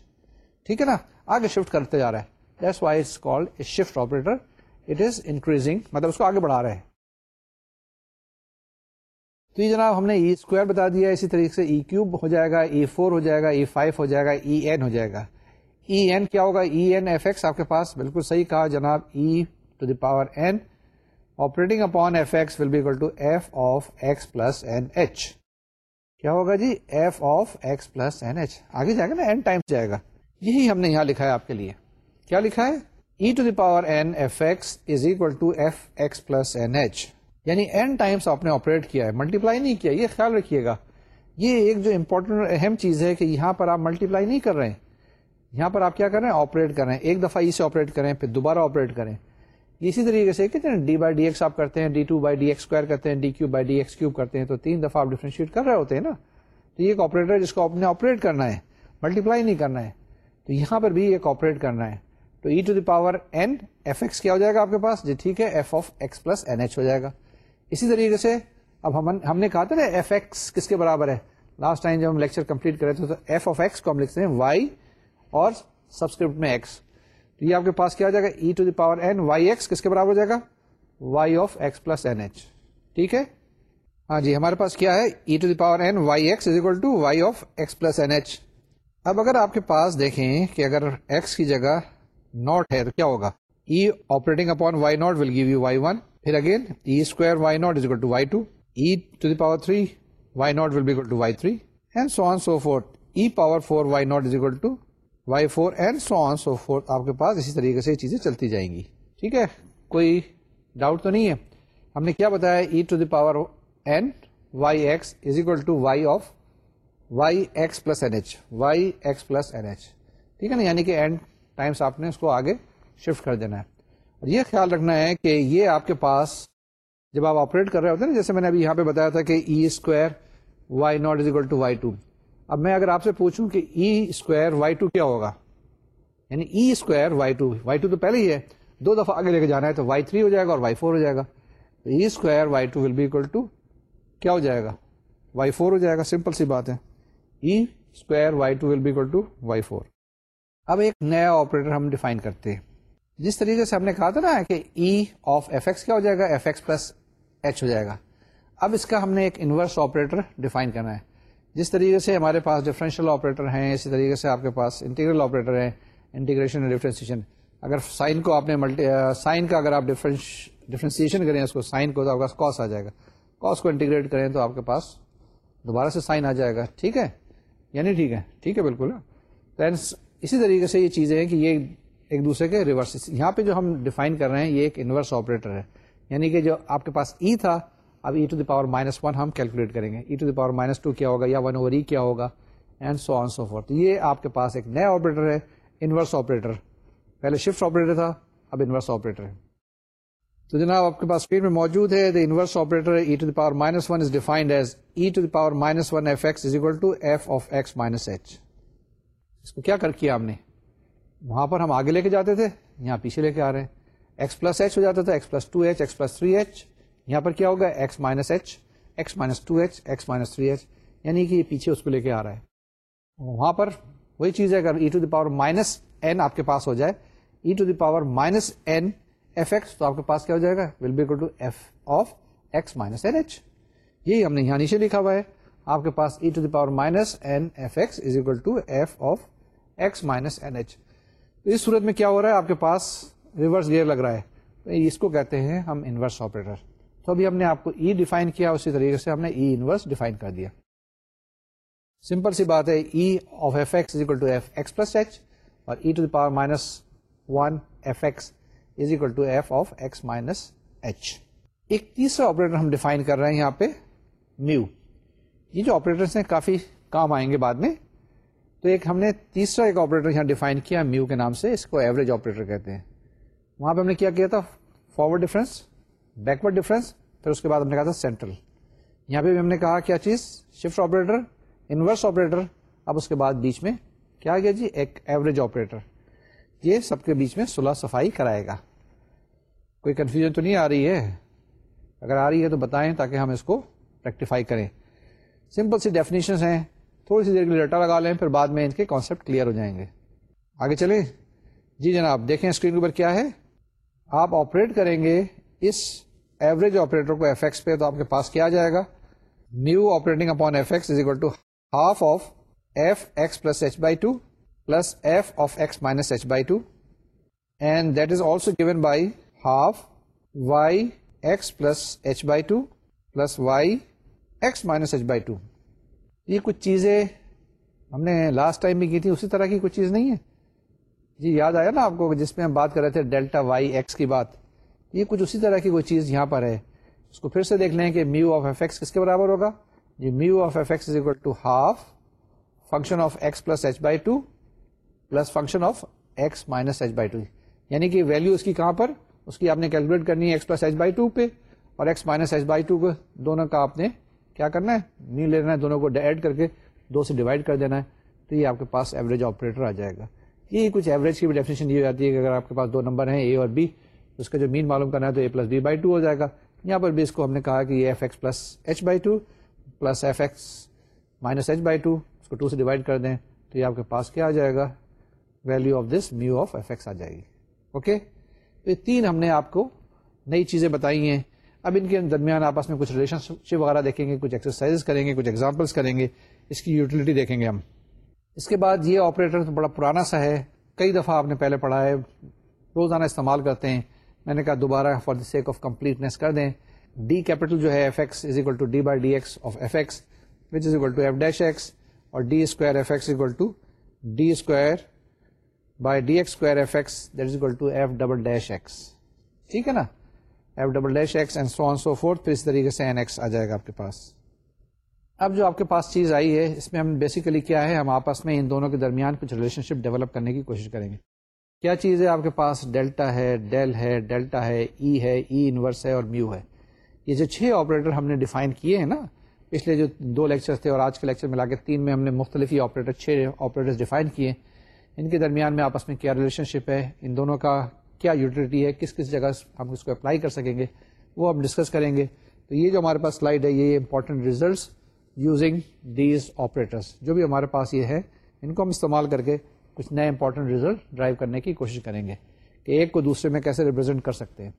ٹھیک ہے نا؟ آگے شفٹ کرتے جا رہا ہے that's why it's called a shift operator it is increasing مطلب اس کو آگے بڑھا رہے ہیں۔ تو یہ جناب ہم نے ای e اسکوائر بتا دیا اسی طریقے سے ای e کیوب ہو جائے گا ای e فور ہو جائے گا e ای فائیو ہو جائے گا ای این ہو جائے گا۔ ای این کیا ہوگا? ای این ایف ایکس آپ کے پاس بالکل صحیح کہا جناب. E to the power n operating upon f x will be equal to f of x plus n h کیا ہوگا جی؟ F of x plus n h آگے جائے گا نا؟ این ٹائم جائے گا. یہی ہم نے یہاں لکھا ہے آپ کے لیے. کیا لکھا ہے؟ E to the power n f x is equal to f x plus n h یعنی این ٹائمس آپ نے آپریٹ کیا ہے. ملٹیپلائی نہیں کیا. یہ خیال رکھیے گا. یہ ایک جو امپورٹنٹ اہم چیز ہے کہ یہاں پر آپ ملٹیپلائی نہیں کر رہے ہیں. یہاں پر آپ کیا کر رہے ہیں آپریٹ کر رہے ہیں ایک دفعہ ای سے آپریٹ کریں، پھر دوبارہ آپریٹ کریں۔ اسی طریقے سے کہتے ہیں ڈی بائی ڈی ایکس آپ کرتے ہیں d two by d x square کرتے ہیں d cube by d x cube کرتے ہیں، تو تین دفعہ آپ ڈیفرینشیٹ کر رہے ہوتے ہیں نا۔ تو یہ ایک آپریٹر جس کو آپ نے آپریٹ کرنا ہے ملٹیپلائی نہیں کرنا ہے۔ تو یہاں پر بھی ایک آپریٹ کرنا ہے۔ تو E to the power n f x کیا ہو جائے گا آپ کے پاس؟ جی ٹھیک ہے f of x plus n h ہو جائے گا۔ اسی طریقے سے اب ہم ہم نے کہا تھا نا ایف ایکس کس کے برابر ہے؟ لاسٹ ٹائم جب ہم لیکچر کمپلیٹ کرے تھے تو ایف آف ایکس کو ہم لکھتے ہیں وائی اور سبسکرپٹ میں ایکس تو یہ آپ کے پاس کیا ہو جائے گا؟ E to the power n y x کس کے برابر ہو جائے گا؟ Y of x plus n h ٹھیک ہے؟ ہاں جی ہمارے پاس کیا ہے؟ E to the power n y x is equal to y of x plus n h اب اگر آپ کے پاس دیکھیں کہ اگر ایکس کی جگہ ناٹ ہے تو کیا ہوگا؟ E operating upon y naught will give you y one پھر again E square y naught is equal to y two E to the power three y naught will be equal to y three and so on so forth E power four y naught is equal to y four and so on so forth آپ کے پاس اسی طریقے سے چیزیں چلتی جائیں گی۔ ٹھیک ہے؟ کوئی ڈاؤٹ تو نہیں ہے۔ ہم نے کیا بتایا؟ E to the power n y x is equal to y of y x plus n h y x plus n h ٹھیک ہے نا؟ یعنی کہ اینڈ ٹائمس آپ نے اس کو آگے شفٹ کر دینا ہے۔ اور یہ خیال رکھنا ہے کہ یہ آپ کے پاس جب آپ آپریٹ کر رہے ہوتے ہیں نا، جیسے میں نے ابھی یہاں پہ بتایا تھا کہ E square y naught is equal to y two اب میں اگر آپ سے پوچھوں کہ ای اسکوائر وائی ٹو کیا ہوگا؟ یعنی E square y two y two تو پہلے ہی ہے. دو دفعہ آگے لے کے جانا ہے تو وائی تھری ہو جائے گا اور وائی فور ہو جائے گا. E square y two will be equal to کیا ہو جائے گا؟ وائی فور ہو جائے گا. سمپل سی بات ہے. E square y two will be equal to y four اب ایک نیا آپریٹر ہم ڈیفائن کرتے ہیں. جس طریقے سے ہم نے کہا تھا نا کہ ای آف ایف ایکس کیا ہو جائے گا؟ ایف ایکس پلس ایچ ہو جائے گا. اب اس کا ہم نے ایک انورس آپریٹر ڈیفائن کرنا ہے. جس طریقے سے ہمارے پاس ڈفرینشیل آپریٹر ہیں، اسی طریقے سے آپ کے پاس انٹیگرل آپریٹر ہیں انٹیگریشن ڈفرینسیشن اگر سائن کو آپ نے ملٹی سائن کا اگر آپ ڈفرینسیشن کریں، اس کو سائن کو تو آپ کا کاس آ جائے گا۔ کاس کو انٹیگریٹ کریں تو آپ کے پاس دوبارہ سے سائن آ جائے گا۔ ٹھیک ہے؟ یعنی ٹھیک ہے۔ ٹھیک ہے، بالکل۔ دین اسی طریقے سے یہ چیزیں ہیں کہ یہ ایک دوسرے کے ریورس یہاں پہ جو ہم ڈیفائن کر رہے ہیں، یہ ایک انورس آپریٹر ہے۔ یعنی کہ جو آپ کے پاس ای e تھا اب E to the power minus one ہم کیلکولیٹ کریں گے. E to the power minus two کیا ہوگا یا ون اوور ای کیا ہوگا? And so on so four یہ آپ کے پاس ایک نیا آپریٹر ہے انورس آپریٹر پہلے شفٹ آپریٹر تھا، اب انورس آپریٹر ہے۔ تو جناب، آپ کے پاس اسکرین میں موجود ہے the inverse operator E to the power minus one is defined as E to the power minus one f x is equal to f of x minus h اس کو کیا کر کیا ہم نے؟ وہاں پر ہم آگے لے کے جاتے تھے، یہاں پیچھے لے کے آ رہے ہیں۔ ایکس پلس ایچ ہو جاتا تھا x plus two h x plus three h یہاں پر کیا ہوگا؟ X minus h x minus two h x minus three h یعنی کہ یہ پیچھے اس کو لے کے آ رہا ہے۔ وہاں پر وہی چیز ہے، اگر E to the power minus n آپ کے پاس ہو جائے E to the power minus n f x تو آپ کے پاس کیا ہو جائے گا؟ Will be to f of x minus n h یہی ہم نے یہاں نیچے لکھا ہوا ہے۔ آپ کے پاس E to the power minus n f x is equal to f of x minus n h اس صورت میں کیا ہو رہا ہے؟ آپ کے پاس ریورس گیئر لگ رہا ہے۔ اس کو کہتے ہیں ہم انورس آپریٹر تو ابھی ہم نے آپ کو ای e ڈیفائن کیا، اسی طریقے سے ہم نے ای انورس ڈیفائن کر دیا۔ سمپل سی بات ہے E of f x equal to f x plus h اور E to the power minus one f x is equal to f of x minus h ایک تیسرا آپریٹر ہم define کر رہے ہیں یہاں پہ میو یہ جو آپریٹرس ہیں، کافی کام آئیں گے بعد میں۔ تو ایک ہم نے تیسرا ایک آپریٹر یہاں ڈیفائن کیا میو کے نام سے، اس کو ایوریج آپریٹر کہتے ہیں۔ وہاں پہ ہم نے کیا کیا تھا؟ فارورڈ ڈفرینس بیکورڈ ڈفرینس پھر اس کے بعد ہم نے کہا تھا سینٹرل یہاں پہ بھی ہم نے کہا کیا چیز؟ شفٹ آپریٹر انورس آپریٹر اب اس کے بعد بیچ میں کیا گیا جی؟ ایک ایوریج آپریٹر یہ سب کے بیچ میں صلح صفائی کرائے گا. کوئی کنفیوژن تو نہیں آ رہی ہے؟ اگر آ رہی ہے تو بتائیں تاکہ ہم اس کو ریکٹیفائی کریں. سمپل سی ڈیفینیشن ہیں. تھوڑی سی دیر کے لیے ڈیٹا لگا لیں، پھر بعد میں ان کے کانسیپٹ کلیئر ہو جائیں گے. آگے چلیں؟ جی جناب، دیکھیں اسکرین کے اوپر کیا ہے؟ آپ آپریٹ کریں گے اس ایوریج آپریٹر کو ایف ایکس پہ تو آپ کے پاس کیا جائے گا؟ Mu operating upon f x is equal to half of f x plus h by two plus f of x minus h by two and that is also given by half y x plus h by two plus y x minus h by two یہ کچھ چیزیں ہم نے last time بھی کی تھی، اسی طرح کی کچھ چیز نہیں ہے جی یاد آیا نا آپ کو جس میں ہم بات کر رہے تھے ڈیلٹا وائی ایکس کی بات؟ یہ کچھ اسی طرح کی کوئی چیز یہاں پر ہے۔ اس کو پھر سے دیکھ لیں کہ میو آف ایف ایکس کس کے برابر ہوگا۔ جی mu of f x is equal to half function of x plus h by two plus function of x minus h by two یعنی کہ ویلو اس کی کہاں پر؟ اس کی آپ نے کیلکولیٹ کرنی ہے x plus h by two پہ اور x minus h by two کو دونوں کا آپ نے کیا کرنا ہے؟ میو لینا ہے، دونوں کو ایڈ کر کے دو سے ڈیوائڈ کر دینا ہے۔ تو یہ آپ کے پاس ایوریج آپریٹر آ جائے گا۔ یہ کچھ ایوریج کی بھی ڈیفینیشن یہ ہو جاتی ہے کہ اگر آپ کے پاس دو نمبر ہیں اے اور بی اس کا جو مین معلوم کرنا ہے تو a plus b by two ہو جائے گا۔ یہاں پر بھی اس کو ہم نے کہا کہ یہ f x plus h by two plus f x minus h by two اس کو ٹو سے ڈیوائڈ کر دیں تو یہ آپ کے پاس کیا آ جائے گا؟ Value of this mu of f x آ جائے گی۔ اوکے تو یہ تین ہم نے آپ کو نئی چیزیں بتائی ہیں۔ اب ان کے درمیان آپس میں کچھ ریلیشن شپ وغیرہ دیکھیں گے، کچھ ایکسرسائز کریں گے، کچھ ایگزامپلس کریں گے۔ اس کی یوٹیلٹی دیکھیں گے ہم۔ اس کے بعد یہ آپریٹر بڑا پرانا سا ہے۔ کئی دفعہ آپ نے پہلے پڑھا ہے۔ روزانہ استعمال کرتے ہیں۔ میں نے کہا دوبارہ for the sake of completeness کر دیں۔ ڈی کیپیٹل جو ہے f x is equal to D by D x of f x which is equal to f dash x اور D square f x equal to D square by D x square f x that is equal to f double dash x ٹھیک ہے نا؟ F double dash x and so on so forth پھر اس طریقے سے N x آ جائے گا آپ کے پاس۔ اب جو آپ کے پاس چیز آئی ہے، اس میں ہم بیسیکلی کیا ہے؟ ہم آپس میں ان دونوں کے درمیان کچھ ریلیشن شپ ڈیولپ کرنے کی کوشش کریں گے۔ کیا چیز ہے آپ کے پاس؟ ڈیلٹا ہے، ڈیل ہے، ڈیلٹا ہے، ای ہے، ای انورس ہے اور میو ہے۔ یہ جو چھ آپریٹر ہم نے ڈیفائن کیے ہیں نا، پچھلے جو دو لیکچر تھے اور آج کے لیکچر ملا کے تین میں ہم نے مختلف ہی آپریٹر، چھ آپریٹر ڈیفائن کیے ان کے درمیان میں آپس میں کیا ریلیشن شپ ہے؟ ان دونوں کا کیا یوٹیلٹی ہے؟ کس کس جگہ ہم اس کو اپلائی کر سکیں گے؟ وہ ہم ڈسکس کریں گے۔ تو یہ جو ہمارے پاس سلائڈ ہے، یہ important results using these operators جو بھی ہمارے پاس یہ ہے، ان کو ہم استعمال کر کے کچھ نئے امپورٹنٹ ریزلٹ ڈرائیو کرنے کی کوشش کریں گے کہ ایک کو دوسرے میں کیسے ریپرزینٹ کر سکتے ہیں۔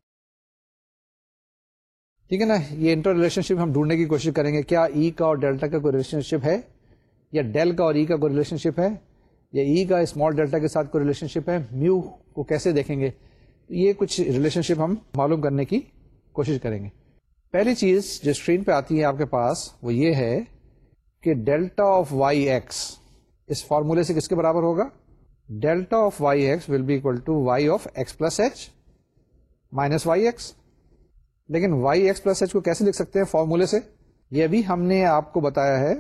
ٹھیک ہے نا؟ یہ انٹر ریلیشن شپ ہم ڈھونڈنے کی کوشش کریں گے، کیا ای کا اور ڈیلٹا کا کوئی ریلیشن شپ ہے؟ یا ڈیل کا اور ای کا کوئی ریلیشن شپ ہے؟ یا ای کا اسمال ڈیلٹا کے ساتھ کوئی ریلیشن شپ ہے؟ میو کو کیسے دیکھیں گے؟ یہ کچھ ریلیشن شپ ہم معلوم کرنے کی کوشش کریں گے۔ پہلی چیز جو اسکرین پہ آتی ہے آپ کے پاس، وہ یہ ہے کہ ڈیلٹا آف وائی ایکس اس فارمولے سے کس کے برابر ہوگا؟ Delta of y x will be equal to y of x plus h minus y x لیکن وائی ایکس پلس ایچ کو کیسے لکھ سکتے ہیں فارمولے سے یہ بھی ہم نے آپ کو بتایا ہے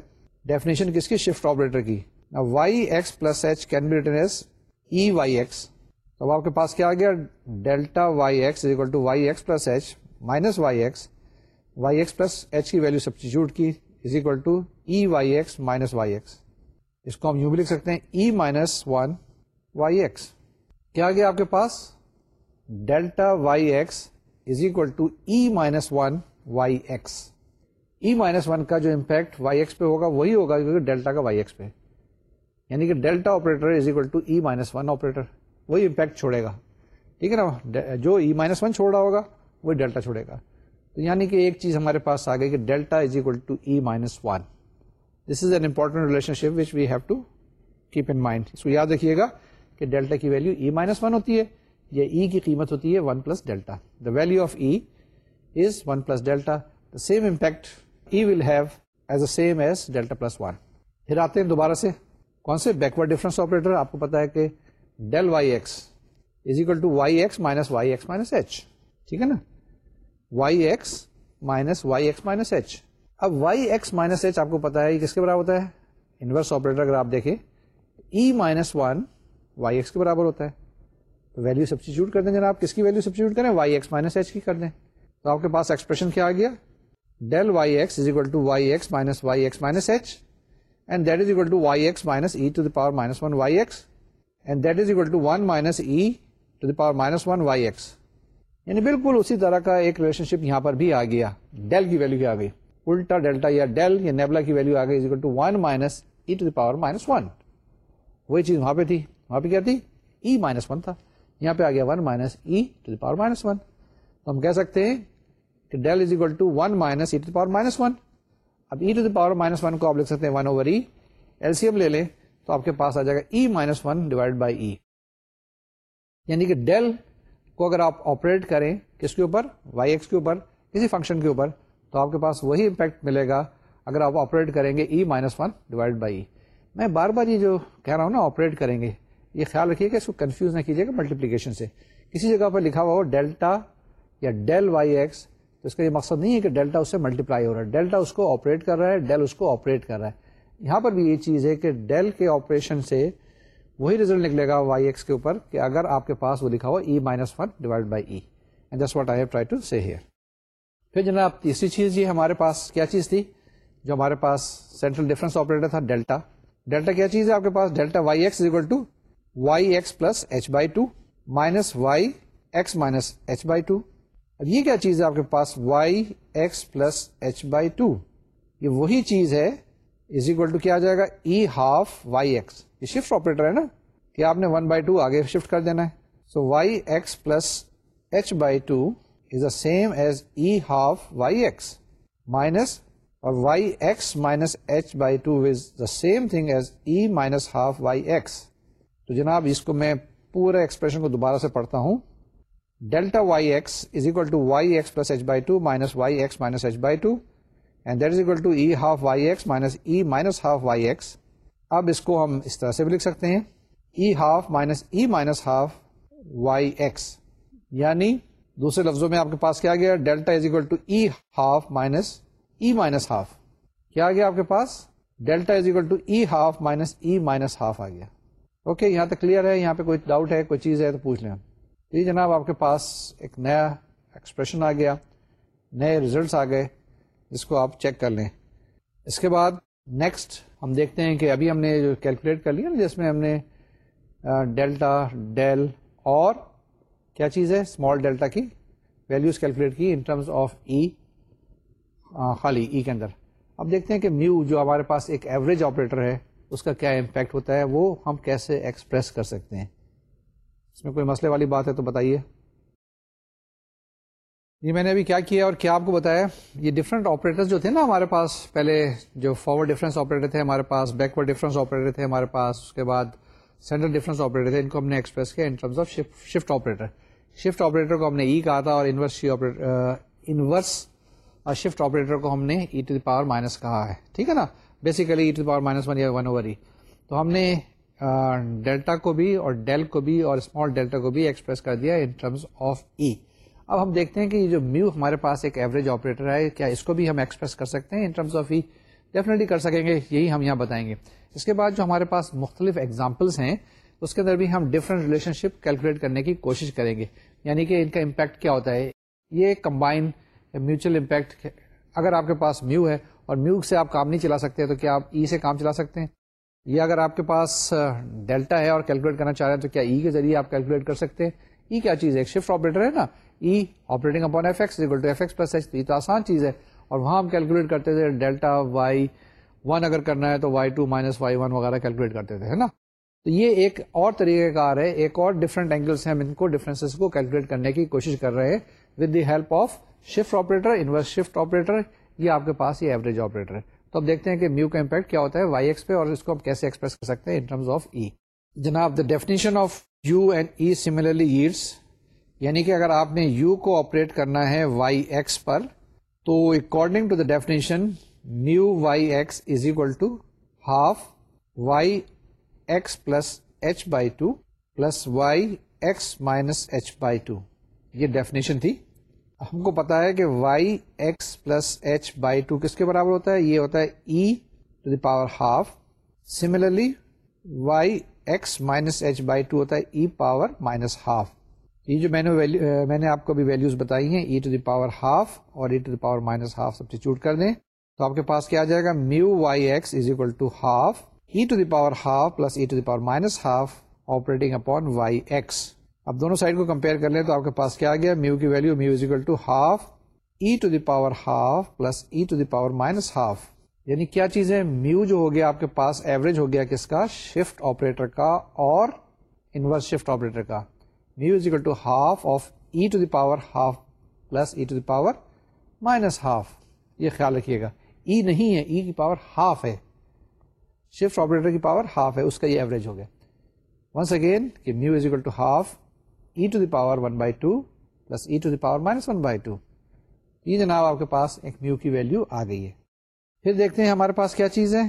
ڈیفینیشن کس کی شفٹ آپریٹر کی y x plus h can be written as E y x اب آپ کے پاس کیا آ گیا delta y x equal to y x plus h minus y x y x plus h کی ویلو سبسٹیچیوٹ کی is equal to E y x minus y x اس کو ہم یوں بھی لکھ سکتے ہیں E minus one y x. کیا گیا آپ کے پاس؟ Delta y x is equal to E minus one y x. E minus one کا جو امپیکٹ وائی ایکس پہ ہوگا، وہی ہوگا کیونکہ ڈیلٹا کا وائی ایکس پہ۔ یعنی کہ delta operator is equal to E minus one operator. وہی امپیکٹ چھوڑے گا۔ ٹھیک ہے نا؟ جو ای مائنس ون چھوڑ رہا ہوگا، وہی ڈیلٹا چھوڑے گا۔ تو یعنی کہ ایک چیز ہمارے پاس آ گئی کہ delta is equal to E minus one. This is an important relationship which we have to keep in mind اس کو یاد رکھیے گا کہ ڈیلٹا کی ویلو ای مائنس ون ہوتی ہے یا ای کی قیمت ہوتی ہے one plus delta. The value of E is one plus delta. The same impact E will have as a same as delta plus one پھر آتے ہیں دوبارہ سے۔ کون سے بیکورڈ ڈفرنس آپریٹر آپ کو پتا ہے کہ del y x is equal to y x minus y x minus h. ٹھیک ہے نا؟ Y x minus y x minus h. اب وائی ایکس مائنس ایچ آپ کو پتا ہے کس کے برابر ہوتا ہے؟ انورس آپریٹر اگر آپ دیکھیں E minus one y x کے برابر ہوتا ہے۔ تو ویلو سبسٹیچیوٹ کر دیں جناب، کس کی ویلو سبسٹیچیوٹ کریں؟ وائی ایکس مائنس ایچ کی کر دیں۔ تو آپ کے پاس ایکسپریشن کیا آ گیا؟ Del y x is equal to y x minus y x minus h and that is equal to y x minus E to the power minus one y x and that is equal to one minus E to the power minus one y x یعنی بالکل اسی طرح کا ایک relation شپ یہاں پر بھی آ گیا۔ ڈیل کی ویلو کیا آ گئی؟ الٹا ڈیلٹا یا ڈیل یا نیبلا کی ویلو آ گئی to one minus E to the power minus one وہی چیز وہاں پہ تھی۔ وہاں پہ کیا تھی؟ ای مائنس ون تھا۔ یہاں پہ آ گیا one minus E to the power minus one تو ہم کہہ سکتے ہیں کہ del is equal to one minus E to power minus one اب E to the power minus one کو آپ لکھ سکتے ہیں one over E L C M لے لیں تو آپ کے پاس آ جائے گا E minus one divide by E یعنی کہ ڈیل کو اگر آپ آپریٹ کریں کس کے اوپر؟ وائی ایکس کے اوپر، کسی فنکشن کے اوپر، تو آپ کے پاس وہی امپیکٹ ملے گا اگر آپ آپریٹ کریں گے E minus one divide by E میں بار بار یہ جو کہہ رہا ہوں نا آپریٹ کریں گے یہ خیال رکھیے کہ اس کو کنفیوز نہ کیجیے گا ملٹیپلیکیشن سے۔ کسی جگہ پر لکھا ہوا ہو ڈیلٹا یا ڈیل وائی ایکس تو اس کا یہ مقصد نہیں ہے کہ ڈیلٹا اس سے ملٹیپلائی ہو رہا ہے۔ ڈیلٹا اس کو آپریٹ کر رہا ہے ڈیل اس کو آپریٹ کر رہا ہے۔ یہاں پر بھی یہ چیز ہے کہ ڈیل کے آپریشن سے وہی ریزلٹ نکلے گا وائی ایکس کے اوپر کہ اگر آپ کے پاس وہ لکھا ہوا E minus one divide by E and this what I have try to see here پھر جناب تیسری چیز، یہ ہمارے پاس کیا چیز تھی؟ جو ہمارے پاس سینٹرل ڈفرنس آپریٹر تھا ڈیلٹا ڈیلٹا کیا چیز ہے؟ آپ کے پاس delta Y X equal to Y X plus H by two minus Y X minus H by two اب یہ کیا چیز ہے آپ کے پاس Y X plus H by two یہ وہی چیز ہے از اکول ٹو کیا جائے گا؟ ای ہاف وائی ایکس یہ شفٹ آپریٹر ہے نا، کہ آپ نے ون بائی ٹو آگے شفٹ کر دینا ہے. So Y X plus H by two same as E half Y X minus اور Y X minus H by two is the same thing as E minus half Y X تو جناب اس کو میں پورے ایکسپریشن کو دوبارہ سے پڑھتا ہوں۔ Delta Y X is equal to Y X plus H by two minus Y X minus H by two and that is equal to E half Y X minus E minus half Y X اب اس کو ہم اس طرح سے بھی لکھ سکتے ہیں۔ E half minus E minus half Y X یعنی دوسرے لفظوں میں آپ کے پاس کیا گیا؟ Delta is equal to E half minus E minus half کیا گیا آپ کے پاس؟ Delta is equal to E half minus E minus half آ گیا۔ اوکے یہاں تک کلیئر ہے، یہاں پہ کوئی ڈاؤٹ ہے، کوئی چیز ہے تو پوچھ لیں جی جناب، آپ کے پاس ایک نیا ایکسپریشن آ گیا، نئے ریزلٹس آ گئے، جس کو آپ چیک کر لیں۔ اس کے بعد نیکسٹ ہم دیکھتے ہیں کہ ابھی ہم نے جو کیلکولیٹ کر لیا نا، جس میں ہم نے ڈیلٹا ڈیل اور کیا چیز ہے؟ اسمال ڈیلٹا کی ویلوز کیلکولیٹ کی ان ٹرمز آف ای خالی ای کے اندر۔ اب دیکھتے ہیں کہ میو جو ہمارے پاس ایک ایوریج آپریٹر ہے اس کا کیا امپیکٹ ہوتا ہے، وہ ہم کیسے ایکسپریس کر سکتے ہیں؟ اس میں کوئی مسئلے والی بات ہے تو بتائیے۔ یہ میں نے ابھی کیا کیا اور کیا آپ کو بتایا یہ ڈفرنٹ آپریٹر جو تھے نا ہمارے پاس، پہلے جو فارورڈ ڈفرینس آپریٹر تھے ہمارے پاس بیکورڈ ڈفرینس آپریٹر تھے ہمارے پاس، اس کے بعد سینٹرل ڈفرینس آپریٹر تھے، ان کو ہم نے ایکسپریس کیا in terms of shift operator shift operator کو ہم نے ای کہا تھا اور انورس انورس شفٹ آپریٹر کو ہم نے e to the power minus کہا ہے۔ ٹھیک ہے نا؟ Basically e to power minus one یا ون اوور ای تو ہم نے ڈیلٹا کو بھی اور ڈیل کو بھی اور اسمال ڈیلٹا کو بھی ایکسپریس کر دیا ان ٹرمز آف ای اب ہم دیکھتے ہیں کہ یہ جو میو ہمارے پاس ایک ایوریج آپریٹر ہے، کیا اس کو بھی ہم ایکسپریس کر سکتے ہیں in terms of E definitely کر سکیں گے، یہی ہم یہاں بتائیں گے۔ اس کے بعد جو ہمارے پاس مختلف ایگزامپلس ہیں، اس کے اندر بھی ہم ڈفرنٹ ریلیشن شپ کیلکولیٹ کرنے کی کوشش کریں گے۔ یعنی کہ ان کا امپیکٹ کیا ہوتا ہے؟ یہ کمبائن میوچل امپیکٹ اگر آپ کے پاس میو ہے اور میو سے آپ کام نہیں چلا سکتے، تو کیا آپ ای سے کام چلا سکتے ہیں؟ یہ اگر آپ کے پاس ڈیلٹا ہے اور کیلکولیٹ کرنا چاہ رہے ہیں، تو کیا ای کے ذریعے آپ کیلکولیٹ کر سکتے ہیں؟ ای کیا چیز ہے؟ ایک شفٹ آپریٹر ہے نا؟ E operating upon F X to F X plus H یہ تو آسان چیز ہے۔ اور وہاں ہم کیلکولیٹ کرتے تھے، ڈیلٹا وائی ون اگر کرنا ہے تو Y two minus Y one وغیرہ کیلکولیٹ کرتے تھے نا؟ تو یہ ایک اور طریقہ کار ہے، ایک اور ڈفرنٹ اینگلس ہیں ہم ان کو ڈفرینس کو کیلکولیٹ کرنے کی کوشش کر رہے ہیں۔ With the help of shift operator inverse shift operator یہ آپ کے پاس یہ ایوریج آپریٹر ہے۔ تو اب دیکھتے ہیں کہ میو کا امپیکٹ کیا ہوتا ہے وائی ایکس پہ اور اس کو ہم کیسے ایکسپریس کر سکتے ہیں ان ٹرمز آف ای جناب the definition of U and E similarly adds یعنی کہ اگر آپ نے یو کو آپریٹ کرنا ہے وائی ایکس پر، تو according to the definition mu Y X is equal to half Y X plus H by two plus Y X minus H by two یہ ڈیفینیشن تھی۔ ہم کو پتا ہے کہ Y X plus H by two کس کے برابر ہوتا ہے؟ یہ ہوتا ہے E to the power half similarly Y X minus H by two ہوتا ہے ای پاور مائنس ہاف یہ جو میں نے میں نے آپ کو بھی ویلوز بتائی ہیں E to the power half اور E to the power minus half substitute کر دیں۔ تو آپ کے پاس کیا آ جائے گا؟ Mu Y X is equal to half E to the power half plus E to the power minus half operating upon Y X اب دونوں سائڈ کو کمپیئر کر لیں تو آپ کے پاس کیا گیا؟ میو کی value mu is equal to half E to the power half plus E to the power minus half یعنی کیا چیز ہے؟ میو جو ہو گیا آپ کے پاس ایوریج ہو گیا کس کا؟ شفٹ آپریٹر کا اور انورس شفٹ آپریٹر کا. Mu is equal to half of E to the power half plus E to the power minus half یہ خیال رکھیے گا. ای نہیں ہے ای کی پاور ہاف ہے. شفٹ آپریٹر کی پاور ہاف ہے، اس کا یہ ایوریج ہو گیا. ونس اگین کہ mu is equal to half E to the power one by two plus E to the power minus one by two یہ جناب آپ کے پاس ایک میو کی ویلو آ گئی ہے۔ پھر دیکھتے ہیں ہمارے پاس کیا چیز ہے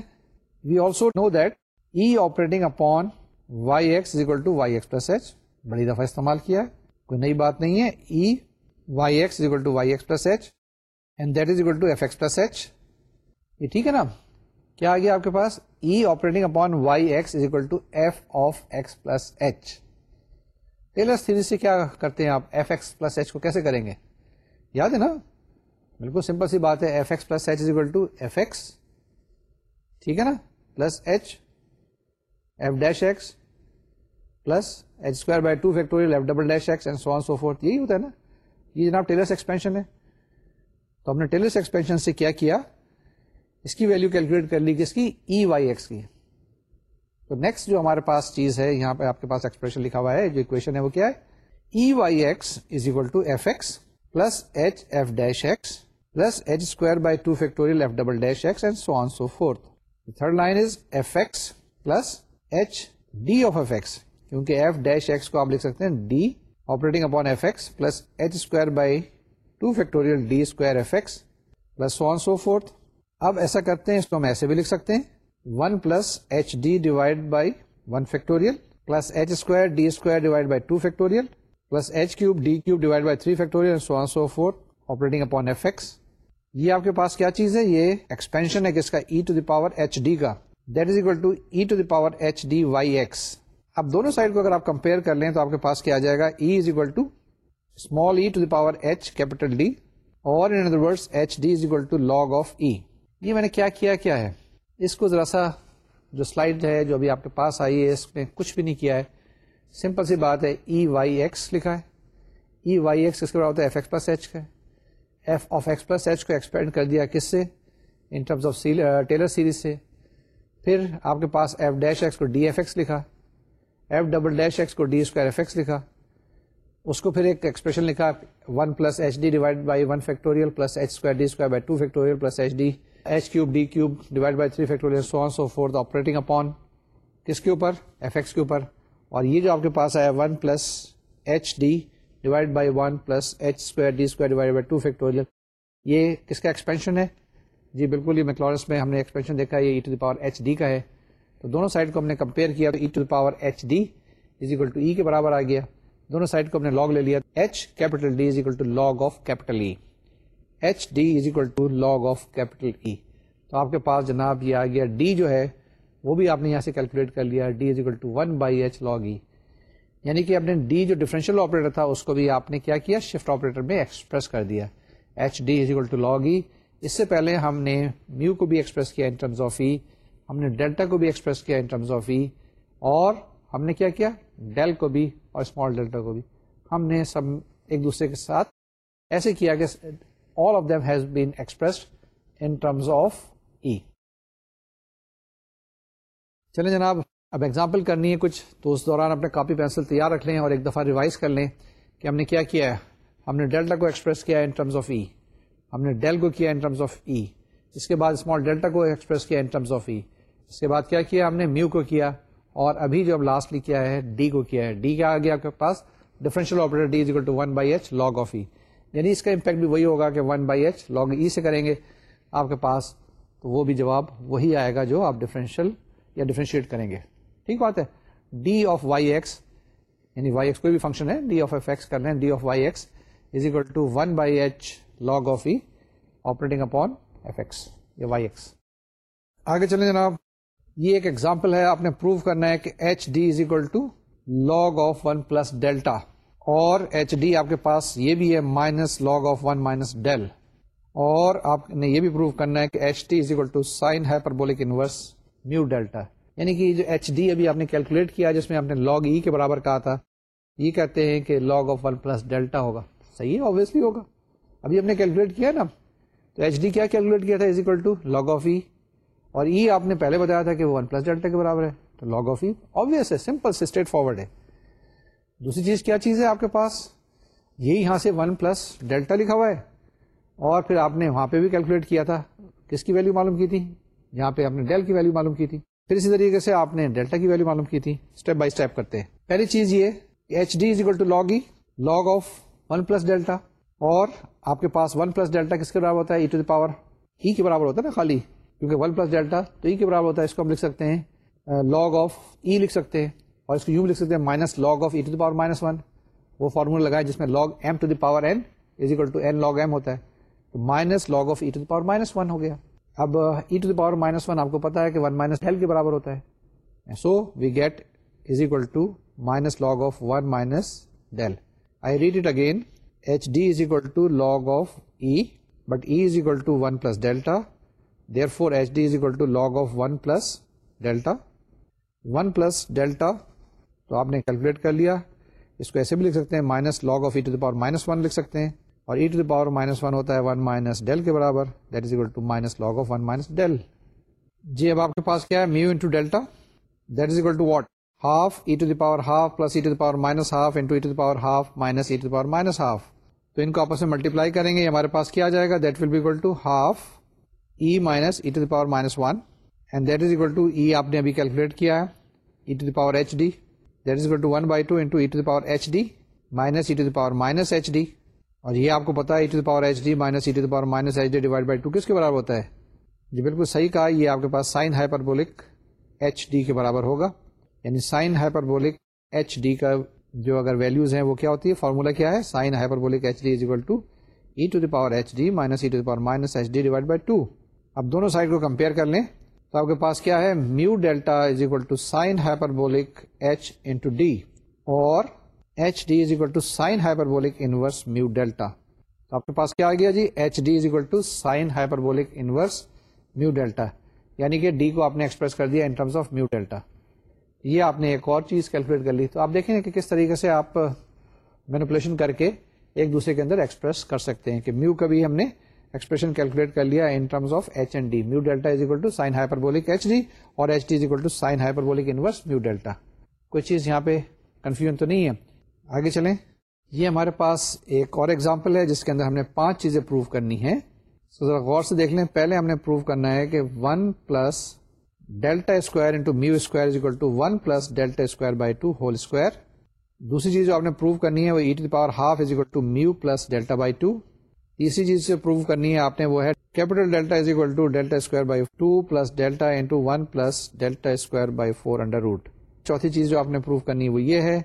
we also know that E operating upon Y X is equal to Y X plus H بڑی دفعہ استعمال کیا ہے۔ کوئی نئی بات نہیں ہے۔ E Y X is equal to Y X plus H and that is equal to F X plus H یہ ٹھیک ہے نا؟ کیا آ گیا آپ کے پاس؟ E operating upon Y X is equal to F of X plus H Taylor three سے کیا کرتے ہیں آپ? ایف ایکس پلس ایچ کو کیسے کریں گے؟ یاد ہے نا؟ بالکل سمپل سی بات ہے. F X plus H is equal to F X ٹھیک ہے نا؟ Plus H F dash X plus H square by two factorial F double dash X and so on so forth یہی ہوتا ہے نا؟ یہ جناب ٹیلرس ایکسپینشن ہے. تو ہم نے ٹیلرس ایکسپینشن سے کیا کیا؟ اس کی ویلو کیلکولیٹ کر لی کس کی ای وائی ایکس کی تو نیکسٹ جو ہمارے پاس چیز ہے، یہاں پہ آپ کے پاس ایکسپریشن لکھا ہوا ہے، جو اکویشن ہے وہ کیا ہے؟ E Y X is equal to F X plus H F dash X plus H square by two factorial F double dash X and so on so forth third line is F X plus H D of F X کیونکہ F dash x کو آپ لکھ سکتے ہیں D operating upon F X plus H square by two factorial D square F X plus so on so forth اب ایسا کرتے ہیں، اس کو ہم ایسے بھی لکھ سکتے ہیں۔ One plus H D divide by one factorial, plus H square D square divide by two factorial, plus H cube D cube divide by three factorial so on so four operating upon F X یہ آپ کے پاس کیا چیز ہے؟ یہ expansion ہے کس کا E to the power H D کا. That is equal to E to the power H D Y X اب دونوں سائڈ کو اگر آپ کمپیئر کر لیں تو آپ کے پاس کیا آ جائے گا؟ E is equal to small E to the power H capital D اور in other word H D is equal to log of E یہ میں نے کیا کیا کیا ہے؟ اس کو ذرا سا جو سلائڈ ہے جو ابھی آپ کے پاس آئی ہے، اس میں کچھ بھی نہیں کیا ہے۔ سمپل سی بات ہے ای وائی ایکس لکھا ہے۔ ای وائی ایکس اس کے بعد ہوتا ہے؟ ایف ایکس پلس ایچ کا F of X plus H کو ایکسپینڈ کر دیا کس سے؟ In terms of Taylor series سے۔ پھر آپ کے پاس ایف ڈیش ایکس کو ڈی ایف ایکس لکھا۔ ایف ڈبل ڈیش ایکس کو ڈی اسکوائر ایف ایکس لکھا۔ اس کو پھر ایک ایکسپریشن لکھا۔ One plus H D divide by one factorial plus H square D square by two factorial plus H D H cube, D cube divide by three factorial so on so four operating upon کس کے اوپر؟ F x کے اوپر. اور یہ جو آپ کے پاس آیا one plus H D divide by one plus H square D square divide by two factorial. یہ کس کا ایکسپینشن ہے؟ جی بالکل، یہ میکلورس میں ہم نے ایکسپینشن دیکھا یہ E to the power H D کا ہے. تو دونوں سائڈ کو ہم نے کمپیئر کیا، تو E to the power H D is equal to E کے برابر آ گیا. دونوں سائڈ کو ہم نے لاگ لے لیا، H capital D is equal to log of capital E H D is equal to log of capital E تو آپ کے پاس جناب یہ آ گیا ڈی جو ہے، وہ بھی آپ نے یہاں سے کیلکولیٹ کر لیا۔ D is equal to one by H log E یعنی کہ آپ نے ڈی جو ڈیفرنشیل آپریٹر تھا، اس کو بھی آپ نے کیا کیا؟ شفٹ آپریٹر میں ایکسپریس کر دیا۔ H D is equal to log E اس سے پہلے ہم نے میو کو بھی ایکسپریس کیا ان ٹرمز آف ای ہم نے ڈیلٹا کو بھی ایکسپریس کیا ان ٹرمز آف ای اور ہم نے کیا کیا؟ ڈیل کو بھی اور اسمال ڈیلٹا کو بھی۔ ہم نے سب ایک دوسرے کے ساتھ ایسے کیا کہ all of them has been expressed in terms of E چلیں جناب، اب ایگزامپل کرنی ہے کچھ۔ تو اس دوران اپنے کاپی پینسل تیار رکھ لیں اور ایک دفعہ ریوائز کر لیں کہ ہم نے کیا کیا ہے۔ ہم نے ڈیلٹا کو ایکسپریس کیا ان ٹرمز آف ای ہم نے ڈیل کو کیا ان ٹرمز آف ای اس کے بعد اسمال ڈیلٹا کو ایکسپریس کیا ان ٹرمز آف ای اس کے بعد کیا کیا؟ ہم نے میو کو کیا۔ اور ابھی جو اب لاسٹلی کیا ہے ڈی کو کیا ہے۔ ڈی کیا آ گیا آپ کے پاس differential operator D is equal to one by H log of E یعنی اس کا امپیکٹ بھی وہی ہوگا کہ one by H log E سے کریں گے آپ کے پاس، تو وہ بھی جواب وہی آئے گا جو آپ ڈفرینشیل یا ڈیفرینشیٹ کریں گے۔ ٹھیک بات ہے۔ ڈی آف وائی ایکس یعنی وائی ایکس کوئی بھی فنکشن ہے ڈی آف ایف ایکس کر رہے ہیں D of Y X is equal to one by H log of E operating upon F X یا وائی ایکس آگے چلیں جناب۔ یہ ایک ایگزامپل ہے، آپ نے پروو کرنا ہے کہ H D is equal to log of one plus delta اور ایچ ڈی آپ کے پاس یہ بھی ہے minus log of one minus del اور آپ نے یہ بھی پروو کرنا ہے کہ H D is equal to sine hyperbolic inverse mu delta یعنی کہ جو ایچ ڈی ابھی آپ نے کیلکولیٹ کیا، جس میں آپ نے لاگ ای e کے برابر کہا تھا، یہ کہتے ہیں کہ log of one plus delta ہوگا۔ صحیح ہے آبویسلی ہوگا۔ ابھی ہم نے کیلکولیٹ کیا نا، تو ایچ ڈی کیا کیلکولیٹ کیا تھا is equal to log of E اور ای e آپ نے پہلے بتایا تھا کہ وہ ون پلس ڈیلٹا کے برابر ہے۔ تو لاگ آف ای آبیس ہے سمپل سے اسٹریٹ فارورڈ ہے۔ دوسری چیز کیا چیز ہے آپ کے پاس؟ یہی یہاں سے ون پلس ڈیلٹا لکھا ہوا ہے اور پھر آپ نے وہاں پہ بھی کیلکولیٹ کیا تھا۔ کس کی ویلو معلوم کی تھی؟ یہاں پہ آپ نے ڈیل کی ویلو معلوم کی تھی۔ پھر اسی طریقے سے آپ نے ڈیلٹا کی ویلو معلوم کی تھی۔ اسٹیپ بائی اسٹیپ کرتے ہیں۔ پہلی چیز یہ h d is equal to log e log of one plus delta. اور آپ کے پاس ون پلس ڈیلٹا کس کے برابر ہوتا ہے؟ ای ٹو دا پاور ای کے برابر ہوتا ہے نا خالی۔ کیونکہ ون پلس ڈیلٹا تو ای کے برابر ہوتا ہے، اس کو ہم لکھ سکتے ہیں۔ لاگ آف ای لکھ سکتے ہیں۔ اور اس کو یوں لکھ سکتے ہیں minus log of e to power minus one وہ فارمولا لگائے جس میں log m to the power n is equal to n log m ہوتا ہے. تو minus log of e to power minus one ہو گیا. اب e to the power minus one آپ کو پتا ہے کہ ون مائنس ڈیل کے برابر ہوتا ہے. So we get is equal to minus log of one minus del I read it again h d is equal to log of e but e is equal to one plus delta therefore h d is equal to log of one plus delta one plus delta تو آپ نے calculate کر لیا۔ اس کو ایسے بھی لکھ سکتے ہیں minus log of e to the power minus one لکھ سکتے ہیں۔ اور e to the power minus one ہوتا ہے ون مائنس ڈیل کے برابر that is equal to minus log of one minus del جی اب آپ کے پاس کیا ہے؟ Mu into delta that is equal to what half e to the power half plus e to the power minus half into e to the power half minus e to the power minus half تو ان کو آپس میں multiply کریں گے ہمارے پاس کیا جائے گا؟ That will be equal to half e minus e to the power minus one and that is equal to e آپ نے ابھی کیلکولیٹ کیا ہے e to the power h d that is equal to one by two into e to the power h d minus e to the power minus h d اور یہ آپ کو پتا ہے e to the power h d minus e to the power minus h d divide by two کس کے برابر ہوتا ہے؟ جی بالکل صحیح کہا، یہ آپ کے پاس sine hyperbolic H D کے برابر ہوگا۔ یعنی sine hyperbolic H D کا جو اگر ویلوز ہیں وہ کیا ہوتی ہے؟ فارمولا کیا ہے؟ Sine hyperbolic h d is equal to e to the power h d minus e to the power minus h d divide by two اب دونوں سائڈ کو کمپیئر کر لیں۔ تو آپ کے پاس کیا ہے؟ Mu delta is equal to sine hyperbolic h into d اور h d is equal to sine hyperbolic inverse mu delta تو آپ کے پاس کیا آ گیا جی؟ H d is equal to sine hyperbolic inverse mu delta یعنی کہ ڈی کو آپ نے ایکسپریس کر دیا in terms of mu delta یہ آپ نے ایک اور چیز کیلکولیٹ کر لی. تو آپ دیکھیں کہ کس طریقے سے آپ مینوپولیشن کر کے ایک دوسرے کے اندر ایکسپریس کر سکتے ہیں کہ میو کا بھی ہم نے ایکسپریشن کیلکولیٹ کر لیا in terms of h and d mu delta is equal to sine hyperbolic h d اور h d is equal to sine hyperbolic inverse mu delta کوئی چیز یہاں پہ کنفیوژن تو نہیں ہے آگے چلیں یہ ہمارے پاس ایک اور ایگزامپل ہے جس کے اندر ہم نے پانچ چیزیں پروو کرنی ہے so ذرا غور سے دیکھ لیں پہلے ہم نے پروو کرنا ہے کہ one plus delta square into mu square is equal to one plus delta square by two whole square دوسری چیز جو آپ نے پروو کرنی ہے وہ e to the power half is equal to mu plus delta by two تیسری چیز سے پروو کرنی ہے، آپ نے وہ ہے capital delta is equal to delta square by two plus delta into one plus delta square by four under root. چوتھی چیز جو آپ نے پروو کرنی ہے وہ یہ ہے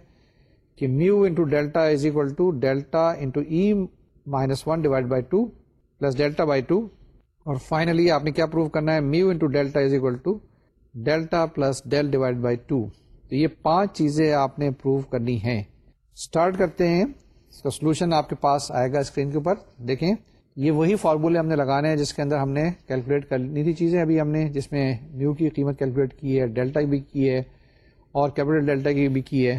کہ mu into delta is equal to delta into e minus one divide by two plus delta by two اور فائنلی آپ نے کیا پروو کرنا ہے؟ Mu into delta is equal to delta plus del divide by two تو یہ پانچ چیزیں آپ نے پروو کرنی ہیں۔ اسٹارٹ کرتے ہیں۔ اس کا سولوشن آپ کے پاس آئے گا اسکرین کے اوپر۔ دیکھیں، یہ وہی فارمولے ہم نے لگانے ہیں جس کے اندر ہم نے کیلکولیٹ کرنی تھی چیزیں۔ ابھی ہم نے جس میں نیو کی قیمت کیلکولیٹ کی ہے ڈیلٹا بھی کی ہے اور کیپیٹل ڈیلٹا کی بھی کی ہے۔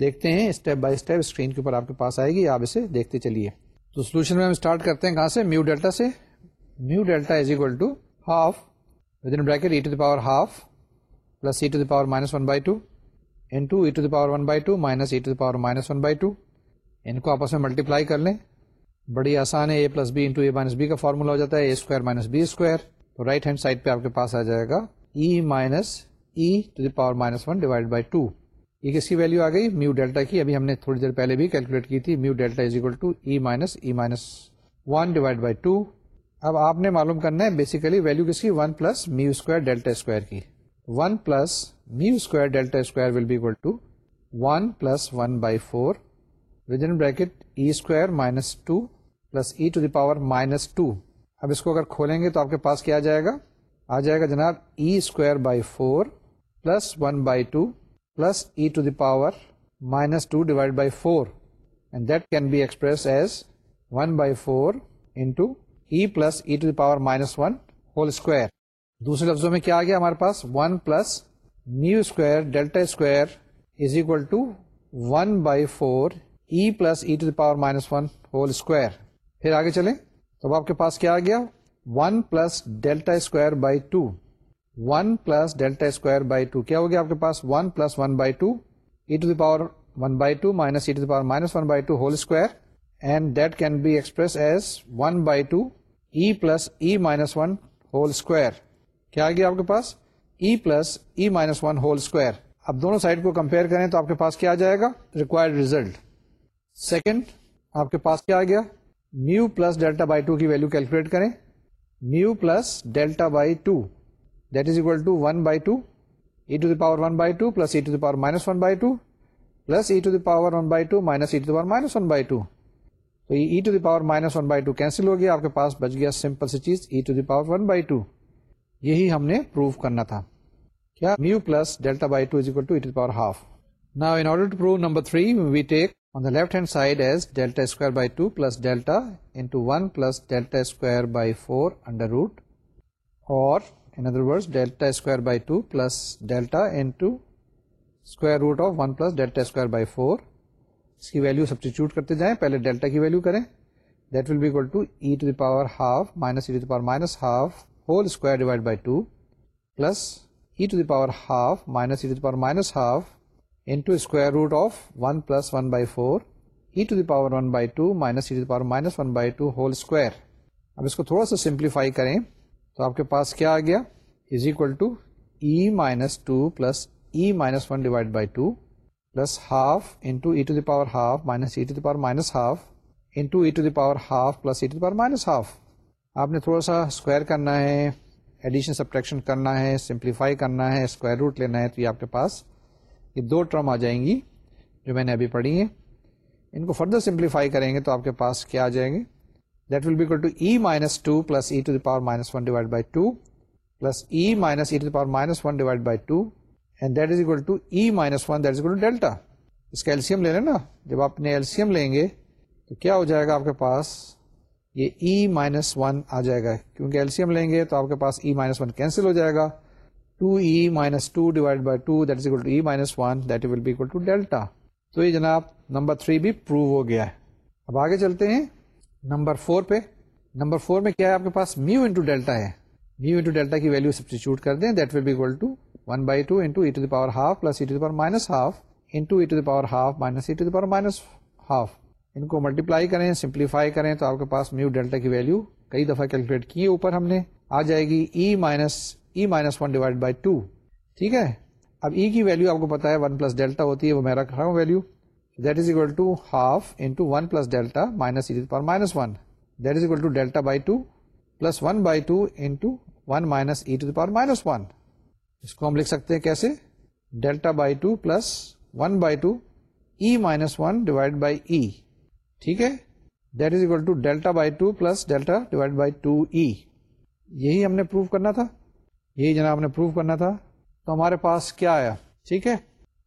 دیکھتے ہیں اسٹیپ بائی اسٹیپ اسکرین کے اوپر آپ کے پاس آئے گی۔ آپ اسے دیکھتے چلیے۔ تو سولوشن میں ہم اسٹارٹ کرتے ہیں کہاں سے؟ میو ڈیلٹا سے۔ Mu delta is equal to half with in bracket e to the power half plus e to the power minus one by two into e to the power one by two minus e to the power minus one by two ان کو آپس میں multiply کر لیں۔ بڑی آسان ہے a plus b into a minus b کا formula ہو جاتا ہے a square minus b square تو رائٹ ہینڈ سائڈ پہ آپ کے پاس آ جائے گا۔ E minus e to the power minus one divide by two یہ کس کی ویلو آ گئی؟ میو ڈیلٹا کی۔ ابھی ہم نے تھوڑی دیر پہلے بھی کیلکولیٹ کی تھی mu delta is equal to e minus e minus one divide by two اب آپ نے معلوم کرنا ہے بیسیکلی ویلو کس کی؟ One plus mu square delta square کی۔ One plus mu square delta square will be equal to one plus one by four with in bracket e square minus two plus e to the power minus two اب اس کو اگر کھولیں گے تو آپ کے پاس کیا آ جائے گا؟ آ جائے گا جناب e square by four plus one by two plus e to the power minus two divide by four and that can be express as one by four into e plus e to the power minus one whole square دوسرے لفظوں میں کیا آ گیا ہمارے پاس؟ One plus mu square delta square is equal to one by four e plus e to the power minus one whole square پھر آگے چلیں تو اب آپ کے پاس کیا آ گیا one plus delta square by two one plus delta square by two کیا ہو گیا آپ کے پاس one plus one by two e to the power one by two minus e to the power minus one by two whole square and that can be express as one by two e plus e minus one whole square کیا آ گیا آپ کے پاس e plus e minus one whole square اب دونوں side کو compare کریں تو آپ کے پاس کیا آ جائے گا ریکوائرڈ ریزلٹ سیکنڈ آپ کے پاس کیا آ گیا؟ Mu plus delta by two کی ویلو کیلکولیٹ کریں۔ Mu plus delta by two that is equal to one by two e to the power one by two plus e to the power minus one by two plus e to the power one by two minus e to the power minus one by two تو e to the power minus one by two cancel ہو گیا آپ کے پاس بچ گیا simple سی چیز e to the power one by two یہی ہم نے پروو کرنا تھا۔ کیا mu plus delta by two is equal to e to the power half نا in order to prove number three we take On the left hand side as delta square by 2 plus delta into 1 plus delta square by 4 under root, or in other words delta square by 2 plus delta into square root of 1 plus delta square by 4. اس کی value substitute کرتے جائیں پہلے delta کی value کریں that will be equal to e to the power half minus e to the power minus half whole square divide by two plus e to the power half minus e to the power minus half into square root of one plus one by four e to the power one by two minus e to the power minus one by two whole square اب اس کو تھوڑا سا simplify کریں تو آپ کے پاس کیا آ گیا؟ Is equal to e minus two plus e minus one divide by two plus half into e to the power half minus e to the power minus half into e to the power half plus e to the power minus half آپ نے تھوڑا سا square کرنا ہے addition subtraction کرنا ہے simplify کرنا ہے اسکوائر روٹ لینا ہے، تو یہ آپ کے پاس یہ دو ٹرم آ جائیں گی جو میں نے ابھی پڑھی ہیں۔ ان کو فردر سمپلیفائی کریں گے تو آپ کے پاس کیا آ جائیں گے؟ That will be equal to e minus two plus e to the power minus one divide by two plus e minus e to the power minus one divide by two and that is equal to e minus one that is equal to delta اس کا ایلسیم لے لیں نا۔ جب آپ نے ایلسیم لیں گے تو کیا ہو جائے گا آپ کے پاس؟ یہ ای مائنس ون آ جائے گا۔ کیونکہ ایلسیم لیں گے تو آپ کے پاس ای مائنس ون کینسل ہو جائے گا۔ 2e minus 2 divided by 2 that is equal to e minus 1 that will be equal to delta. تو یہ جناب نمبر 3 بھی پروو ہو گیا ہے. اب آگے چلتے ہیں. نمبر 4 پہ. نمبر 4 میں کیا ہے آپ کے پاس? میو انٹو ڈیلٹا ہے. میو انٹو ڈیلٹا کی ویلو سبسٹیچیوٹ کر دیں. That will be equal to one by two into e to the power half plus e to the power minus half into e to the power half minus e to the power minus half ان کو multiply کریں simplify کریں تو آپ کے پاس mu delta کی value کئی دفعہ کیلکولیٹ کی اوپر ہم نے آ جائے گی e minus e minus one divide by two ٹھیک ہے؟ اب ای کی ویلو آپ کو پتا ہے ون پلس ڈیلٹا ہوتی ہے، وہ میں رکھ رہا ہوں value that is equal to half into one plus delta minus e minus one that is equal to delta by two plus one by two into one minus e to power minus one اس کو ہم لکھ سکتے ہیں کیسے delta by two plus one by two e minus one divide by e ٹھیک ہے that is equal to delta by two plus delta divide by two e یہی ہم نے پروو کرنا تھا یہی جناب نے پروو کرنا تھا۔ تو ہمارے پاس کیا آیا؟ ٹھیک ہے۔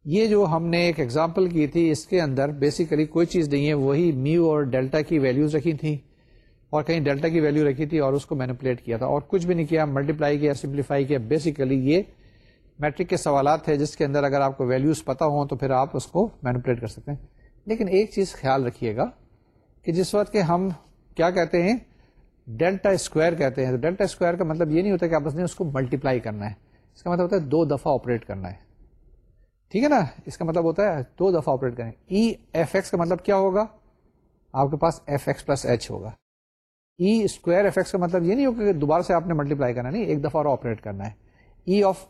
یہ جو ہم نے ایک ایگزامپل کی تھی، اس کے اندر بیسیکلی کوئی چیز نہیں ہے، وہی میو اور ڈیلٹا کی ویلوز رکھی تھیں اور کہیں ڈیلٹا کی ویلو رکھی تھی اور اس کو مینوپولیٹ کیا تھا۔ اور کچھ بھی نہیں کیا ملٹیپلائی کیا سمپلیفائی کیا۔ بیسیکلی یہ میٹرک کے سوالات تھے، جس کے اندر اگر آپ کو ویلوز پتا ہوں تو پھر آپ اس کو مینوپولیٹ کر سکتے ہیں۔ لیکن ایک چیز خیال رکھیے گا کہ جس وقت کہ ہم کیا کہتے ہیں؟ ڈیلٹا اسکوائر کہتے ہیں۔ تو ڈیلٹا اسکوائر کا مطلب یہ نہیں ہوتا کہ آپ نے اس کو ملٹیپلائی کرنا ہے۔ اس کا مطلب ہوتا ہے دو دفعہ آپریٹ کرنا ہے۔ ٹھیک ہے نا؟ اس کا مطلب ہوتا ہے دو دفعہ آپریٹ کریں۔ ای ایف ایکس کا مطلب کیا ہوگا؟ آپ کے پاس ایف ایکس پلس ایچ ہوگا۔ ای اسکوائر ایف ایکس کا مطلب یہ نہیں ہوگا کہ دوبارہ سے آپ نے ملٹیپلائی کرنا نہیں، ایک دفعہ اور آپریٹ کرنا ہے۔ ای آف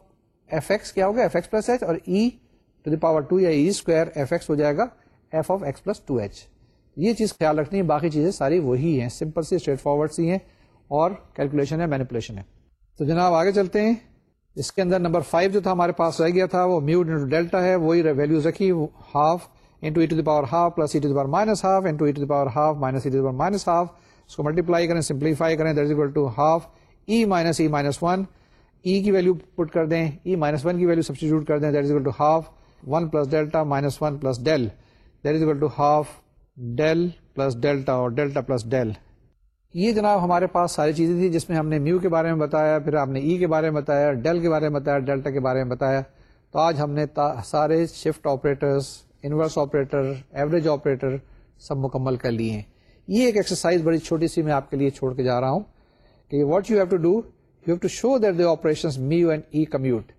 ایف ایکس کیا ہوگا؟ ایف ایکس پلس ایچ اور e to the power two یا ای اسکوائر ایف ایکس ہو جائے گا۔ F of x plus two h یہ چیز خیال رکھنی ہے، باقی چیزیں ساری وہی ہیں۔ سمپل سی اسٹریٹ فارورڈ سی ہیں اور کیلکولیشن ہے مینیپولیشن ہے۔ تو جناب آگے چلتے ہیں۔ اس کے اندر نمبر فائیو جو تھا ہمارے پاس رہ گیا تھا، وہ میو انٹو ڈیلٹا ہے، وہی ویلوز رکھی half into e to the power half plus e to the power minus half into e to the power half minus e to the power minus half اس کو ملٹیپلائی کریں simplify کریں that is equal to half e minus e minus one e کی value put کر دیں e minus one کی value substitute کر دیں that is equal to half one plus delta minus one plus del that is equal to half del plus delta اور delta plus del یہ جناب ہمارے پاس ساری چیزیں تھیں جس میں ہم نے میو کے بارے میں بتایا، پھر آپ نے ای کے بارے میں بتایا ڈیل کے بارے میں بتایا ڈیلٹا کے بارے میں بتایا۔ تو آج ہم نے سارے shift operators inverse operator average operator سب مکمل کر لیے ہیں۔ یہ ایک ایکسرسائز بڑی چھوٹی سی میں آپ کے لیے چھوڑ کے جا رہا ہوں کہ what you have to do you have to show that the operation mu and e commute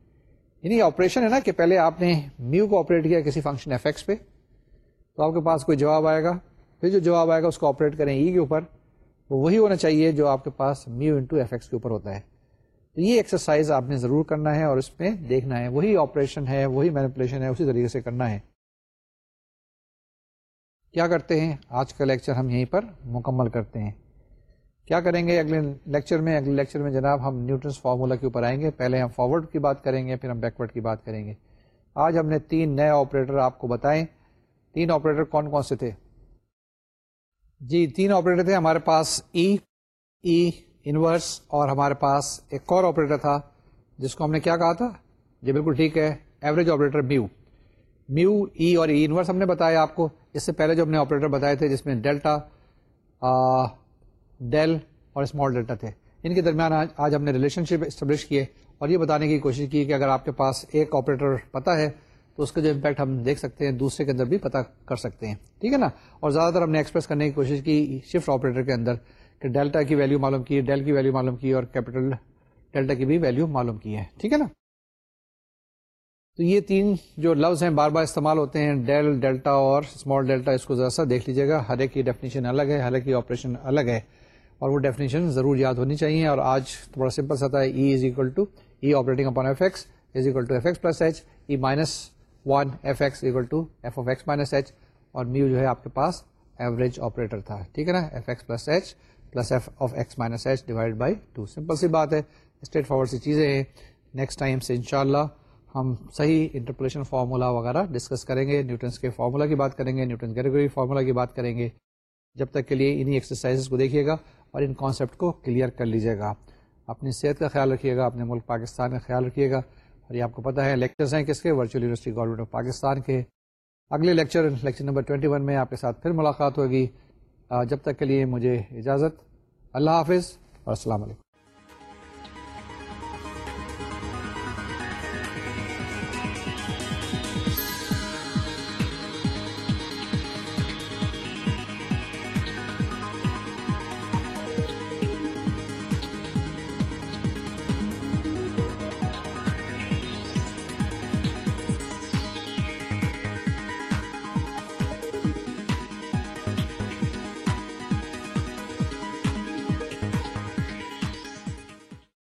یعنی آپریشن ہے نا کہ پہلے آپ نے میو کو آپریٹ کیا کسی فنکشن ایف ایکس پہ۔ تو آپ کے پاس کوئی جواب آئے گا؟ پھر جو جواب آئے گا اس کو آپریٹ کریں ای کے اوپر، وہ وہی ہونا چاہیے جو آپ کے پاس میو انٹو ایف ایکس کے اوپر ہوتا ہے۔ تو یہ ایکسرسائز آپ نے ضرور کرنا ہے اور اس میں دیکھنا ہے، وہی آپریشن ہے، وہی مینپولیشن ہے، اسی طریقے سے کرنا ہے۔ کیا کرتے ہیں؟ آج کا لیکچر ہم یہیں پر مکمل کرتے ہیں۔ کیا کریں گے؟ اگلے لیکچر میں، اگلے لیکچر میں جناب ہم نیوٹنس فارمولا کے اوپر آئیں گے۔ پہلے ہم فارورڈ کی بات کریں گے، پھر ہم بیکورڈ کی بات کریں گے۔ آج ہم نے تین نئے آپریٹر آپ کو بتائیں تین آپریٹر کون کون سے تھے؟ جی تین آپریٹر تھے۔ ہمارے پاس ای ای انورس اور ہمارے پاس ایک اور آپریٹر تھا، جس کو ہم نے کیا کہا تھا؟ جی بالکل ٹھیک ہے average operator mu mu e اور e ای انورس ہم نے بتایا آپ کو۔ اس سے پہلے جو ہم نے آپریٹر بتائے تھے، جس میں ڈیلٹا ڈیل اور اسمال ڈیلٹا تھے۔ ان کے درمیان آج ہم نے ریلیشن شپ اسٹیبلش کیے اور یہ بتانے کی کوشش کی کہ اگر آپ کے پاس ایک آپریٹر پتا ہے تو اس کا جو امپیکٹ ہم دیکھ سکتے ہیں، دوسرے کے اندر بھی پتا کر سکتے ہیں۔ ٹھیک ہے نا؟ اور زیادہ تر ہم نے ایکسپریس کرنے کی کوشش کی شفٹ آپریٹر کے اندر کہ ڈیلٹا کی ویلو معلوم کی ڈیل کی ویلو معلوم کی اور کیپیٹل ڈیلٹا کی بھی ویلو معلوم کی ہے۔ ٹھیک ہے نا؟ تو یہ تین جو لفظ ہیں، بار بار استعمال ہوتے ہیں۔ ڈیل ڈیلٹا اور اسمال ڈیلٹا اس کو ذرا سا دیکھ لیجیے گا۔ ہر ایک کی ڈیفینیشن الگ ہے، ہر ایک کی آپریشن الگ ہے۔ اور وہ ڈیفینیشن ضرور یاد ہونی چاہیے۔ اور آج تھوڑا سمپل سا تھا e is equal to e operating upon f x is equal to f x plus h e minus one f x equal to f of x minus h اور میو جو ہے آپ کے پاس ایوریج آپریٹر تھا۔ ٹھیک ہے نا؟ F x plus h plus f of x minus h divide by two simple سی بات ہے۔ اسٹریٹ فارورڈ سی چیزیں ہیں۔ نیکسٹ ٹائم سے انشاءاللہ ہم صحیح انٹرپولیشن فارمولا وغیرہ ڈسکس کریں گے۔ نیوٹنس کے فارمولا کی بات کریں گے۔ نیوٹن کیٹیگری فارمولا کی بات کریں گے۔ جب تک کے لیے انہیں ایکسرسائز کو دیکھیے گا اور ان کانسیپٹ کو کلیئر کر لیجیے گا۔ اپنی صحت کا خیال رکھیے گا۔ اپنے ملک پاکستان کا خیال رکھیے گا۔ اور یہ آپ کو پتا ہے لیکچرز ہیں کس کے؟ Virtual university government of Pakistan کے۔ اگلے لیکچر لیکچر نمبر 21 میں آپ کے ساتھ پھر ملاقات ہوگی۔ جب تک کے لیے مجھے اجازت۔ اللہ حافظ اور السلام علیکم۔